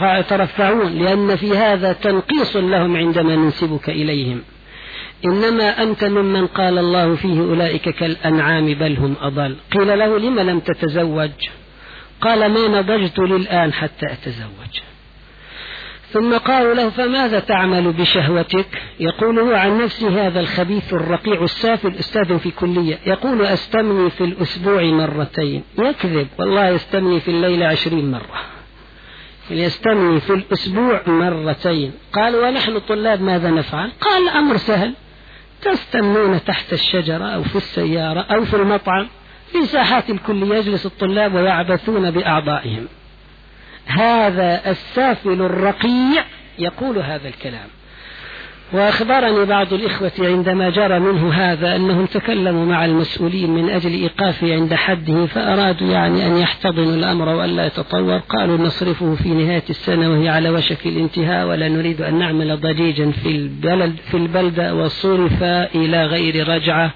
يترفعون لأن في هذا تنقيص لهم عندما ننسبك إليهم. إنما أنت ممن قال الله فيه أولئك كالأنعام بل هم أضل. قيل له لم لم تتزوج؟ قال ما نضجت للآن حتى أتزوج. ثم قالوا له فماذا تعمل بشهوتك؟ يقول هو عن نفسه هذا الخبيث الرقيع السافل أستاذ في كلية. يقول أستمني في الأسبوع مرتين. يكذب والله يستمني في الليلة عشرين مرة. يستمني في الأسبوع مرتين. قال ونحن طلاب ماذا نفعل؟ قال الأمر سهل. تستنون تحت الشجرة أو في السيارة أو في المطعم. في ساحات الكلية يجلس الطلاب ويعبثون بأعضائهم. هذا السافل الرقيع يقول هذا الكلام. وأخبرني بعض الإخوة عندما جرى منه هذا أنهم تكلموا مع المسؤولين من أجل إيقافه عند حده فأرادوا يعني أن يحتضنوا الأمر وألا يتطور. قالوا نصرفه في نهاية السنة وهي على وشك الانتهاء ولا نريد أن نعمل ضجيجا في البلد في البلدة وصرف إلى غير رجعة.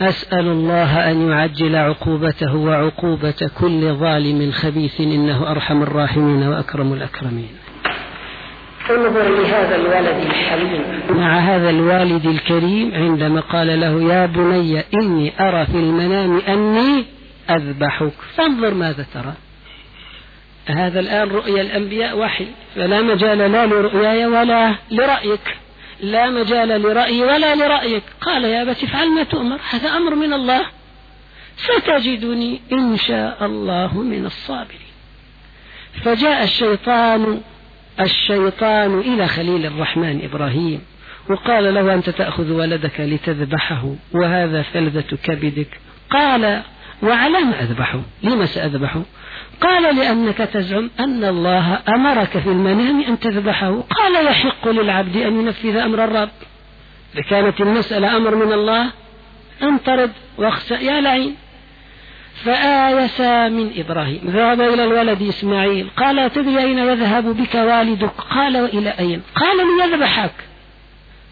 أسأل الله أن يعجل عقوبته وعقوبة كل ظالم خبيث إنه أرحم الراحمين وأكرم الأكرمين. انظر لهذا الولد الحليم. مع هذا الوالد الكريم عندما قال له يا بني إني أرى في المنام أني أذبحك. فانظر ماذا ترى. هذا الآن رؤيا الأنبياء وحي. فلا مجال لا لرؤياي ولا لرأيك. لا مجال لرأيي ولا لرأيك. قال يا أبت افعل ما تؤمر. هذا أمر من الله. ستجدني إن شاء الله من الصابرين. فجاء الشيطان الشيطان إلى خليل الرحمن إبراهيم وقال له أنت تأخذ ولدك لتذبحه وهذا فلذة كبدك قال وعلى ما أذبحه لما سأذبحه؟ قال لأنك تزعم أن الله أمرك في المنام أن تذبحه. قال يحق للعبد أن ينفذ أمر الرب. كانت المسألة أمر من الله؟ انطرد واخسأ يا لعين. فآيس من إبراهيم ذهب إلى الولد إسماعيل قال تدري أين يذهب بك والدك؟ قال وإلى أين؟ قال ليذبحك.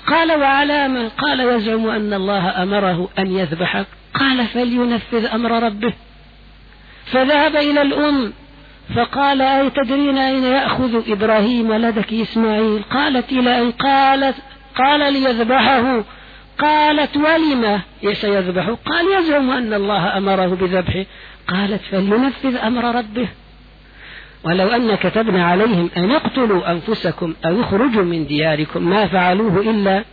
قال وعلى ما؟ قال يزعم أن الله أمره أن يذبحك. قال فلينفذ أمر ربه. فذهب إلى الأم فقال أي تدرين أين يأخذ إبراهيم ولدك إسماعيل؟ قالت إلى أن قالت قال ليذبحه. قالت ولم سيذبحه قال يزعم أن الله أمره بذبحه. قالت فلينفذ أمر ربه. ولو أن كتبنا عليهم أن اقتلوا أنفسكم أو اخرجوا من دياركم ما فعلوه إلا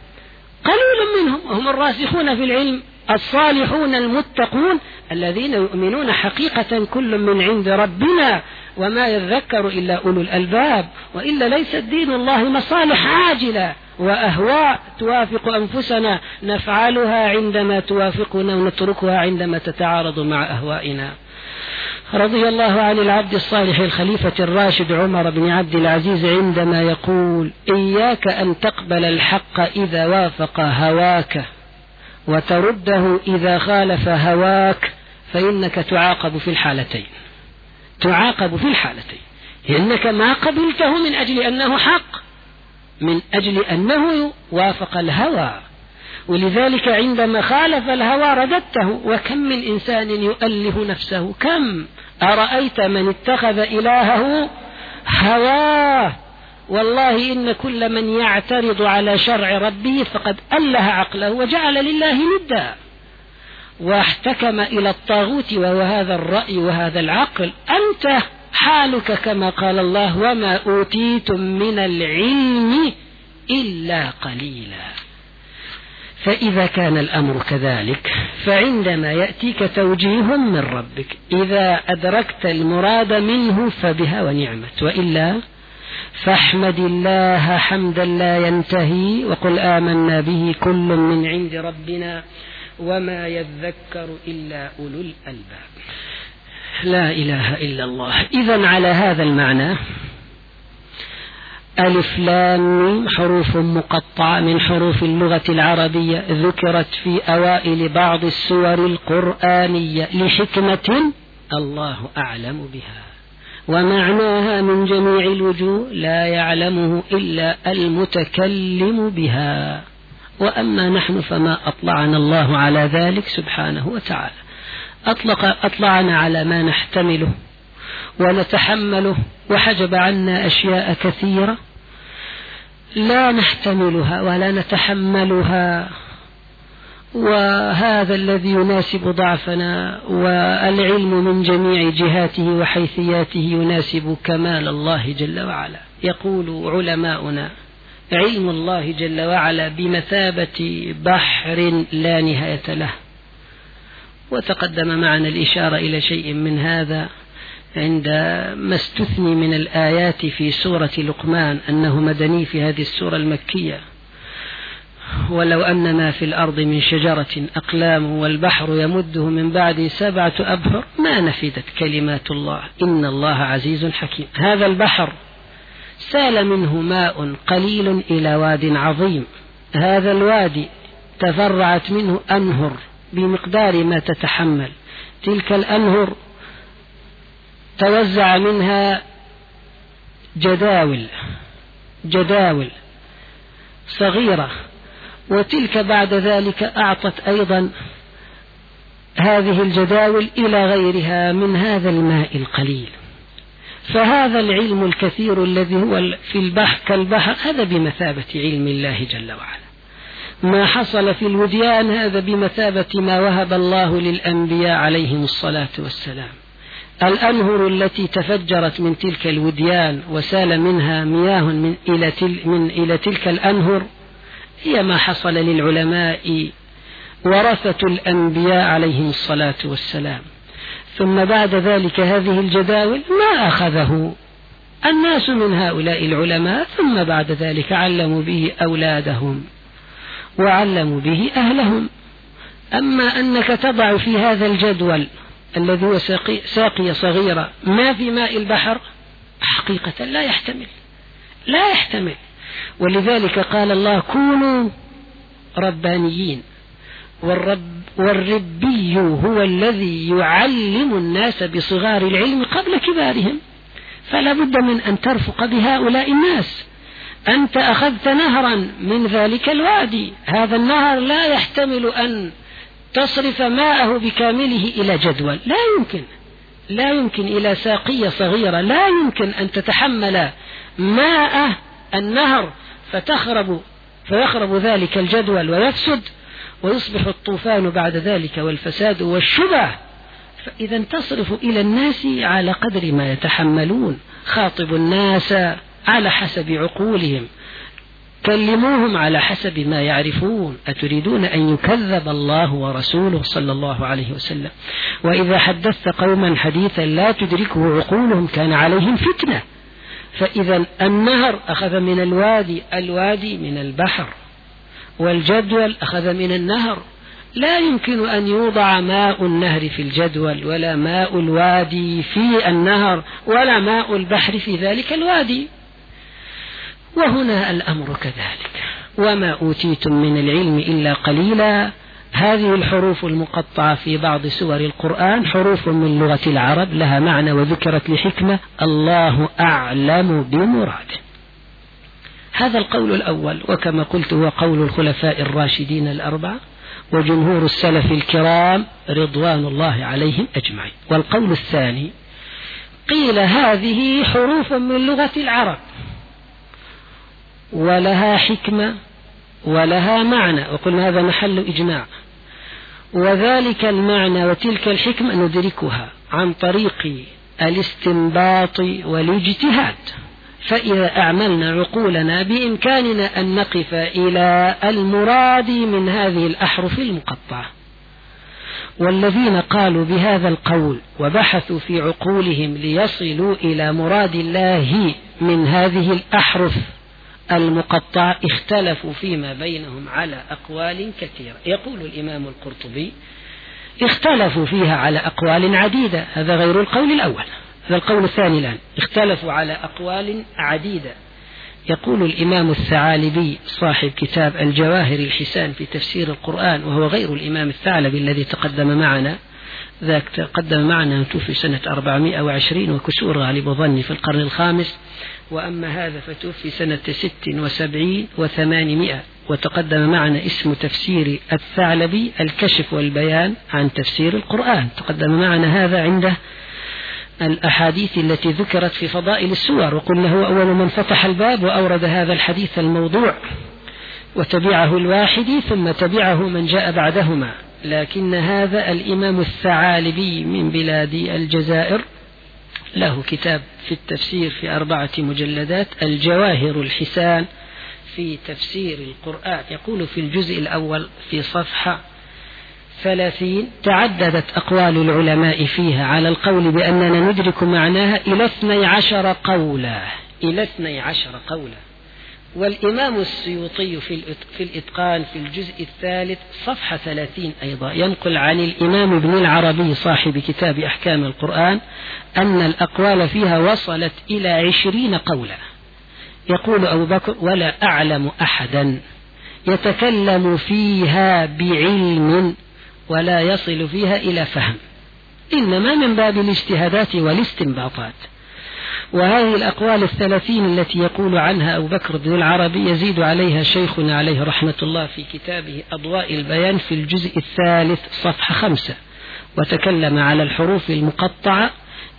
قليل منهم. وهم الراسخون في العلم الصالحون المتقون الذين يؤمنون حقيقة كل من عند ربنا وما يذكر إلا أولو الألباب وإلا ليس دين الله مصالح عاجلة. وأهواء توافق أنفسنا نفعلها عندما توافقنا ونتركها عندما تتعارض مع أهوائنا. رضي الله عن العبد الصالح الخليفة الراشد عمر بن عبد العزيز عندما يقول إياك أن تقبل الحق إذا وافق هواك وترده إذا خالف هواك فإنك تعاقب في الحالتين. تعاقب في الحالتين لأنك ما قبلته من أجل أنه حق. من أجل أنه وافق الهوى. ولذلك عندما خالف الهوى رددته. وكم من إنسان يؤله نفسه؟ كم؟ أرأيت من اتخذ إلهه هواه؟ والله إن كل من يعترض على شرع ربه فقد أله عقله وجعل لله ندا. واحتكم إلى الطاغوت وهو هذا الرأي وهذا العقل. أنت حالك كما قال الله وما أوتيتم من العلم إلا قليلا. فإذا كان الأمر كذلك فعندما يأتيك توجيه من ربك إذا أدركت المراد منه فبها ونعمت. وإلا فاحمد الله حمدا لا ينتهي وقل آمنا به كل من عند ربنا وما يذكر إلا أولو الألباب. لا إله إلا الله. إذا على هذا المعنى ألف لام حروف مقطعة من حروف اللغة العربية ذكرت في أوائل بعض السور القرآنية لحكمة الله أعلم بها. ومعناها من جميع الوجوه لا يعلمه إلا المتكلم بها. وأما نحن فما أطلعنا الله على ذلك سبحانه وتعالى. أطلق أطلعنا على ما نحتمله ونتحمله وحجب عنا أشياء كثيرة لا نحتملها ولا نتحملها وهذا الذي يناسب ضعفنا والعلم من جميع جهاته وحيثياته يناسب كمال الله جل وعلا. يقول علماؤنا علم الله جل وعلا بمثابة بحر لا نهاية له. وتقدم معنا الإشارة إلى شيء من هذا عند ما استثني من الآيات في سورة لقمان أنه مدني في هذه السورة المكية. ولو أن ما في الأرض من شجرة أقلام والبحر يمده من بعد سبعة أبهر ما نفدت كلمات الله. إن الله عزيز حكيم. هذا البحر سال منه ماء قليل إلى واد عظيم. هذا الوادي تفرعت منه أنهر. بمقدار ما تتحمل. تلك الأنهر توزع منها جداول جداول صغيرة. وتلك بعد ذلك أعطت أيضا هذه الجداول إلى غيرها من هذا الماء القليل. فهذا العلم الكثير الذي هو في البحر كالبحر هذا بمثابة علم الله جل وعلا. ما حصل في الوديان هذا بمثابة ما وهب الله للأنبياء عليهم الصلاة والسلام. الأنهر التي تفجرت من تلك الوديان وسال منها مياه من إلى, تل من إلى تلك الأنهر هي ما حصل للعلماء ورثة الأنبياء عليهم الصلاة والسلام. ثم بعد ذلك هذه الجداول ما أخذه الناس من هؤلاء العلماء ثم بعد ذلك علموا به أولادهم. وعلموا به أهلهم. أما أنك تضع في هذا الجدول الذي هو ساقية صغيرة ما في ماء البحر حقيقة لا يحتمل لا يحتمل. ولذلك قال الله كونوا ربانيين والرب والربي هو الذي يعلم الناس بصغار العلم قبل كبارهم فلا بد من أن ترفق بهؤلاء الناس. أنت أخذت نهرا من ذلك الوادي. هذا النهر لا يحتمل أن تصرف ماءه بكامله إلى جدول. لا يمكن. لا يمكن إلى ساقية صغيرة. لا يمكن أن تتحمل ماء النهر فتخرب فيخرب ذلك الجدول ويفسد ويصبح الطوفان بعد ذلك والفساد والشبه. فإذا تصرف إلى الناس على قدر ما يتحملون. خاطب الناس. على حسب عقولهم. كلموهم على حسب ما يعرفون. أتريدون أن يكذب الله ورسوله صلى الله عليه وسلم؟ وإذا حدثت قوما حديثا لا تدركه عقولهم كان عليهم فتنة. فإذا النهر أخذ من الوادي الوادي من البحر. والجدول أخذ من النهر. لا يمكن أن يوضع ماء النهر في الجدول ولا ماء الوادي في النهر ولا ماء البحر في ذلك الوادي. وهنا الأمر كذلك. وما أوتيتم من العلم إلا قليلا. هذه الحروف المقطعة في بعض سور القرآن حروف من لغة العرب لها معنى وذكرت لحكمة. الله أعلم بمراده هذا القول الأول وكما قلت هو قول الخلفاء الراشدين الأربعة وجمهور السلف الكرام رضوان الله عليهم أجمعين. والقول الثاني قيل هذه حروف من لغة العرب. ولها حكمة ولها معنى وقلنا هذا محل إجماع. وذلك المعنى وتلك الحكمة ندركها عن طريق الاستنباط والاجتهاد. فإذا أعملنا عقولنا بإمكاننا أن نقف إلى المراد من هذه الأحرف المقطعة. والذين قالوا بهذا القول وبحثوا في عقولهم ليصلوا إلى مراد الله من هذه الأحرف المقطعة اختلفوا فيما بينهم على أقوال كثيرة. يقول الإمام القرطبي اختلفوا فيها على أقوال عديدة. هذا غير القول الأول. هذا القول الثاني الآن. اختلفوا على أقوال عديدة. يقول الإمام الثعالبي صاحب كتاب الجواهر الحسان في تفسير القرآن وهو غير الإمام الثعلبي الذي تقدم معنا. ذاك تقدم معنا توفي سنة 420 وكسور غالب ظني في القرن الخامس. وأما هذا فتوفي سنة ست وسبعين وثمانمائة وتقدم معنا اسم تفسير الثعلبي الكشف والبيان عن تفسير القرآن. تقدم معنا هذا عنده الأحاديث التي ذكرت في فضائل السور وقلنا هو أول من فتح الباب وأورد هذا الحديث الموضوع وتبعه الواحدي ثم تبعه من جاء بعدهما. لكن هذا الإمام الثعالبي من بلاد الجزائر له كتاب في التفسير في أربعة مجلدات الجواهر الحسان في تفسير القرآن يقول في الجزء الأول في صفحة ثلاثين تعددت أقوال العلماء فيها على القول بأننا ندرك معناها إلى اثني عشر قولا إلى اثني عشر قولا. والإمام السيوطي في, الإتقان في الجزء الثالث صفحة ثلاثين أيضا ينقل عن الإمام ابن العربي صاحب كتاب أحكام القرآن أن الأقوال فيها وصلت إلى عشرين قولا. يقول أبو بكر ولا أعلم أحدا يتكلم فيها بعلم ولا يصل فيها إلى فهم إنما من باب الاجتهادات والاستنباطات. وهذه الأقوال الثلاثين التي يقول عنها أبو بكر بن العربي يزيد عليها شيخنا عليه رحمة الله في كتابه أضواء البيان في الجزء الثالث صفحة خمسة وتكلم على الحروف المقطعة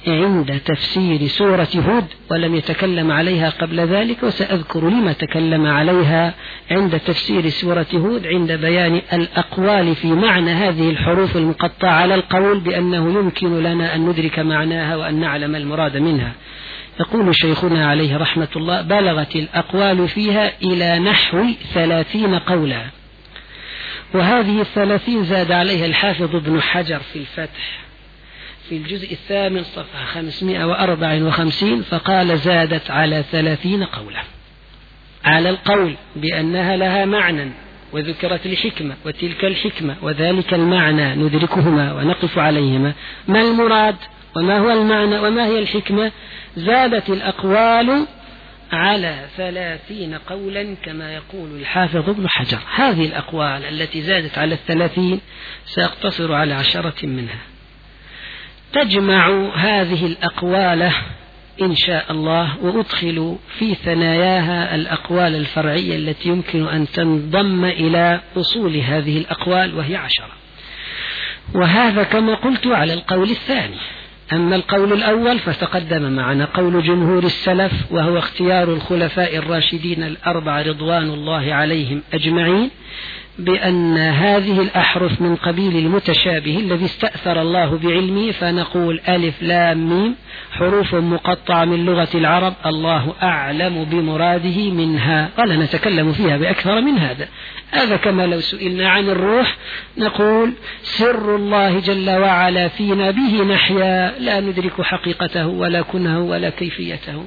عند تفسير سورة هود ولم يتكلم عليها قبل ذلك وسأذكر لما تكلم عليها عند تفسير سورة هود عند بيان الأقوال في معنى هذه الحروف المقطعة على القول بأنه يمكن لنا أن ندرك معناها وأن نعلم المراد منها. يقول شيخنا عليه رحمة الله بلغت الأقوال فيها إلى نحو ثلاثين قولا. وهذه الثلاثين زاد عليها الحافظ ابن حجر في الفتح. في الجزء الثامن صفحة 554 فقال زادت على ثلاثين قولا. على القول بأنها لها معنى وذكرت الحكمة وتلك الحكمة وذلك المعنى ندركهما ونقف عليهما. ما المراد؟ وما هو المعنى؟ وما هي الحكمة؟ زادت الأقوال على ثلاثين قولا كما يقول الحافظ ابن حجر. هذه الأقوال التي زادت على الثلاثين سأقتصر على عشرة منها. تجمع هذه الأقوال إن شاء الله وأدخل في ثناياها الأقوال الفرعية التي يمكن أن تنضم إلى أصول هذه الأقوال وهي عشرة. وهذا كما قلت على القول الثاني. أما القول الأول فتقدم معنا قول جمهور السلف وهو اختيار الخلفاء الراشدين الأربع رضوان الله عليهم أجمعين بأن هذه الأحرف من قبيل المتشابه الذي استأثر الله بعلمه فنقول ألف لام ميم حروف مقطعة من لغة العرب الله أعلم بمراده منها ولا نتكلم فيها بأكثر من هذا هذا كما لو سئلنا عن الروح نقول سر الله جل وعلا فينا به نحيا لا ندرك حقيقته ولا كنه ولا كيفيته.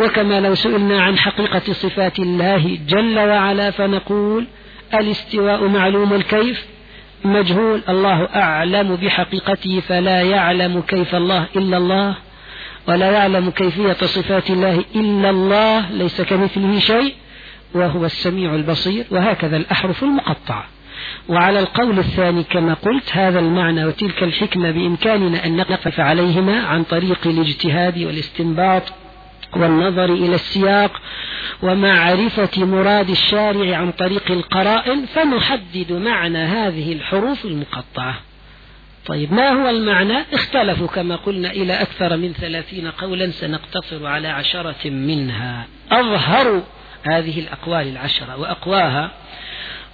وكما لو سئلنا عن حقيقة صفات الله جل وعلا فنقول الاستواء معلوم الكيف؟ مجهول. الله أعلم بحقيقته فلا يعلم كيف الله إلا الله ولا يعلم كيفية صفات الله إلا الله ليس كمثله شيء. وهو السميع البصير وهكذا الأحرف المقطعة. وعلى القول الثاني كما قلت هذا المعنى وتلك الحكمة بإمكاننا أن نقف عليهما عن طريق الاجتهاد والاستنباط والنظر إلى السياق ومعرفة مراد الشارع عن طريق القرائن فنحدد معنى هذه الحروف المقطعة. طيب ما هو المعنى؟ اختلفوا كما قلنا إلى أكثر من ثلاثين قولا سنقتصر على عشرة منها. أظهر هذه الأقوال العشرة وأقواها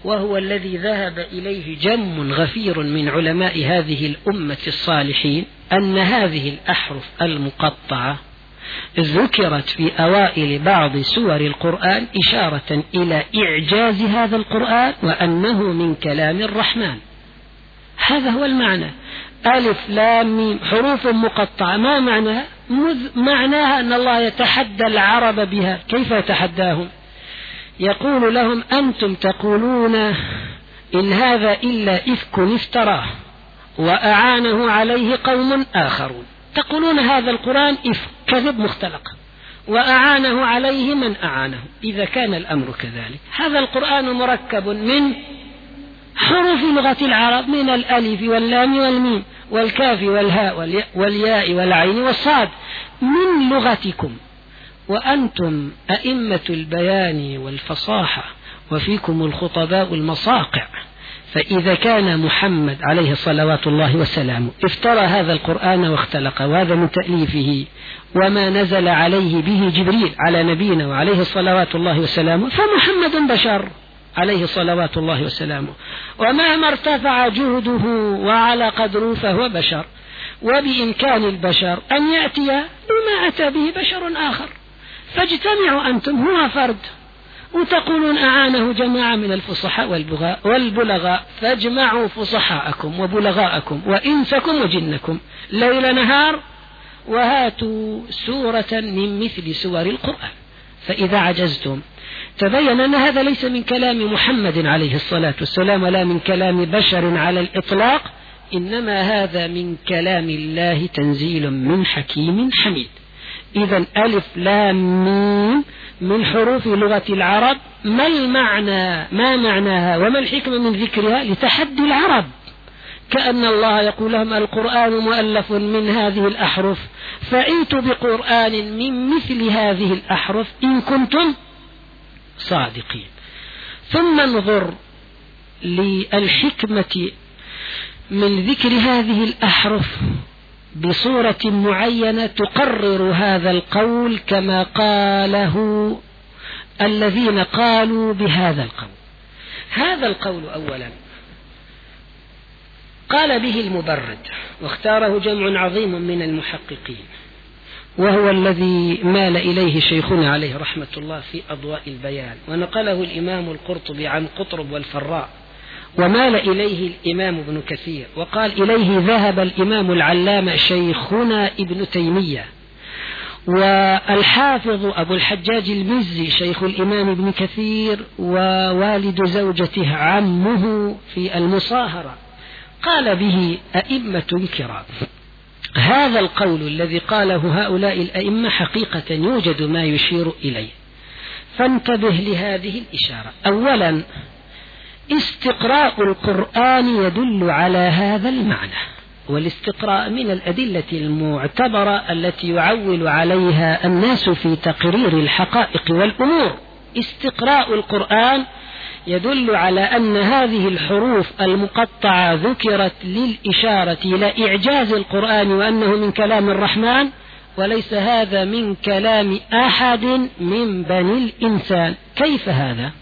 وهو الذي ذهب إليه جم غفير من علماء هذه الأمة الصالحين أن هذه الأحرف المقطعة ذكرت في أوائل بعض سور القرآن إشارة إلى إعجاز هذا القرآن وأنه من كلام الرحمن. هذا هو المعنى. ألف لام ميم حروف مقطعة ما معناها؟ معناها أن الله يتحدى العرب بها. كيف يتحداهم؟ يقول لهم أنتم تقولون إن هذا إلا إفك افتراه وأعانه عليه قوم آخرون. تقولون هذا القرآن إفك كذب مختلق. وأعانه عليه من أعانه. إذا كان الأمر كذلك. هذا القرآن مركب من حروف لغة العرب من الألف واللام والميم والكاف والهاء والياء والعين والصاد. من لغتكم؟ وأنتم أئمة البيان والفصاحة وفيكم الخطباء المصاقع. فإذا كان محمد عليه صلوات الله وسلامه افترى هذا القرآن واختلق وهذا من تأليفه وما نزل عليه به جبريل على نبينا وعليه صلوات الله وسلامه فمحمد بشر عليه صلوات الله وسلامه ومهما ارتفع جهده وعلى قدره فهو بشر. وبإمكان البشر أن يأتي بما أتى به بشر آخر. فاجتمعوا أنتم هو فرد. وتقولون أعانه جماعة من الفصحاء والبغاء والبلغاء. فاجمعوا فصحاءكم وبلغاءكم وإنسكم وجنكم. ليل نهار وهاتوا سورة من مثل سور القرآن. فإذا عجزتم تبين أن هذا ليس من كلام محمد عليه الصلاة والسلام ولا من كلام بشر على الإطلاق. إنما هذا من كلام الله تنزيل من حكيم حميد. إذا ألف لام ميم من حروف لغة العرب. ما المعنى؟ ما معناها؟ وما الحكمة من ذكرها؟ لتحدي العرب. كأن الله يقول لهم القرآن مؤلف من هذه الأحرف. فأيتوا بقرآن من مثل هذه الأحرف إن كنتم صادقين. ثم انظر للحكمة من ذكر هذه الأحرف. بصورة معينة تقرر هذا القول كما قاله الذين قالوا بهذا القول. هذا القول أولا. قال به المبرد واختاره جمع عظيم من المحققين وهو الذي مال إليه شيخنا عليه رحمة الله في أضواء البيان ونقله الإمام القرطبي عن قطرب والفراء. ومال إليه الإمام ابن كثير وقال إليه ذهب الإمام العلامة شيخنا ابن تيمية. والحافظ أبو الحجاج المزي شيخ الإمام ابن كثير ووالد زوجته عمه في المصاهرة. قال به أئمة كرام. هذا القول الذي قاله هؤلاء الأئمة حقيقة يوجد ما يشير إليه. فانتبه لهذه الإشارة. أولا استقراء القرآن يدل على هذا المعنى والاستقراء من الأدلة المعتبرة التي يعول عليها الناس في تقرير الحقائق والأمور استقراء القرآن يدل على أن هذه الحروف المقطعة ذكرت للإشارة إلى إعجاز القرآن وأنه من كلام الرحمن وليس هذا من كلام أحد من بني الإنسان كيف هذا؟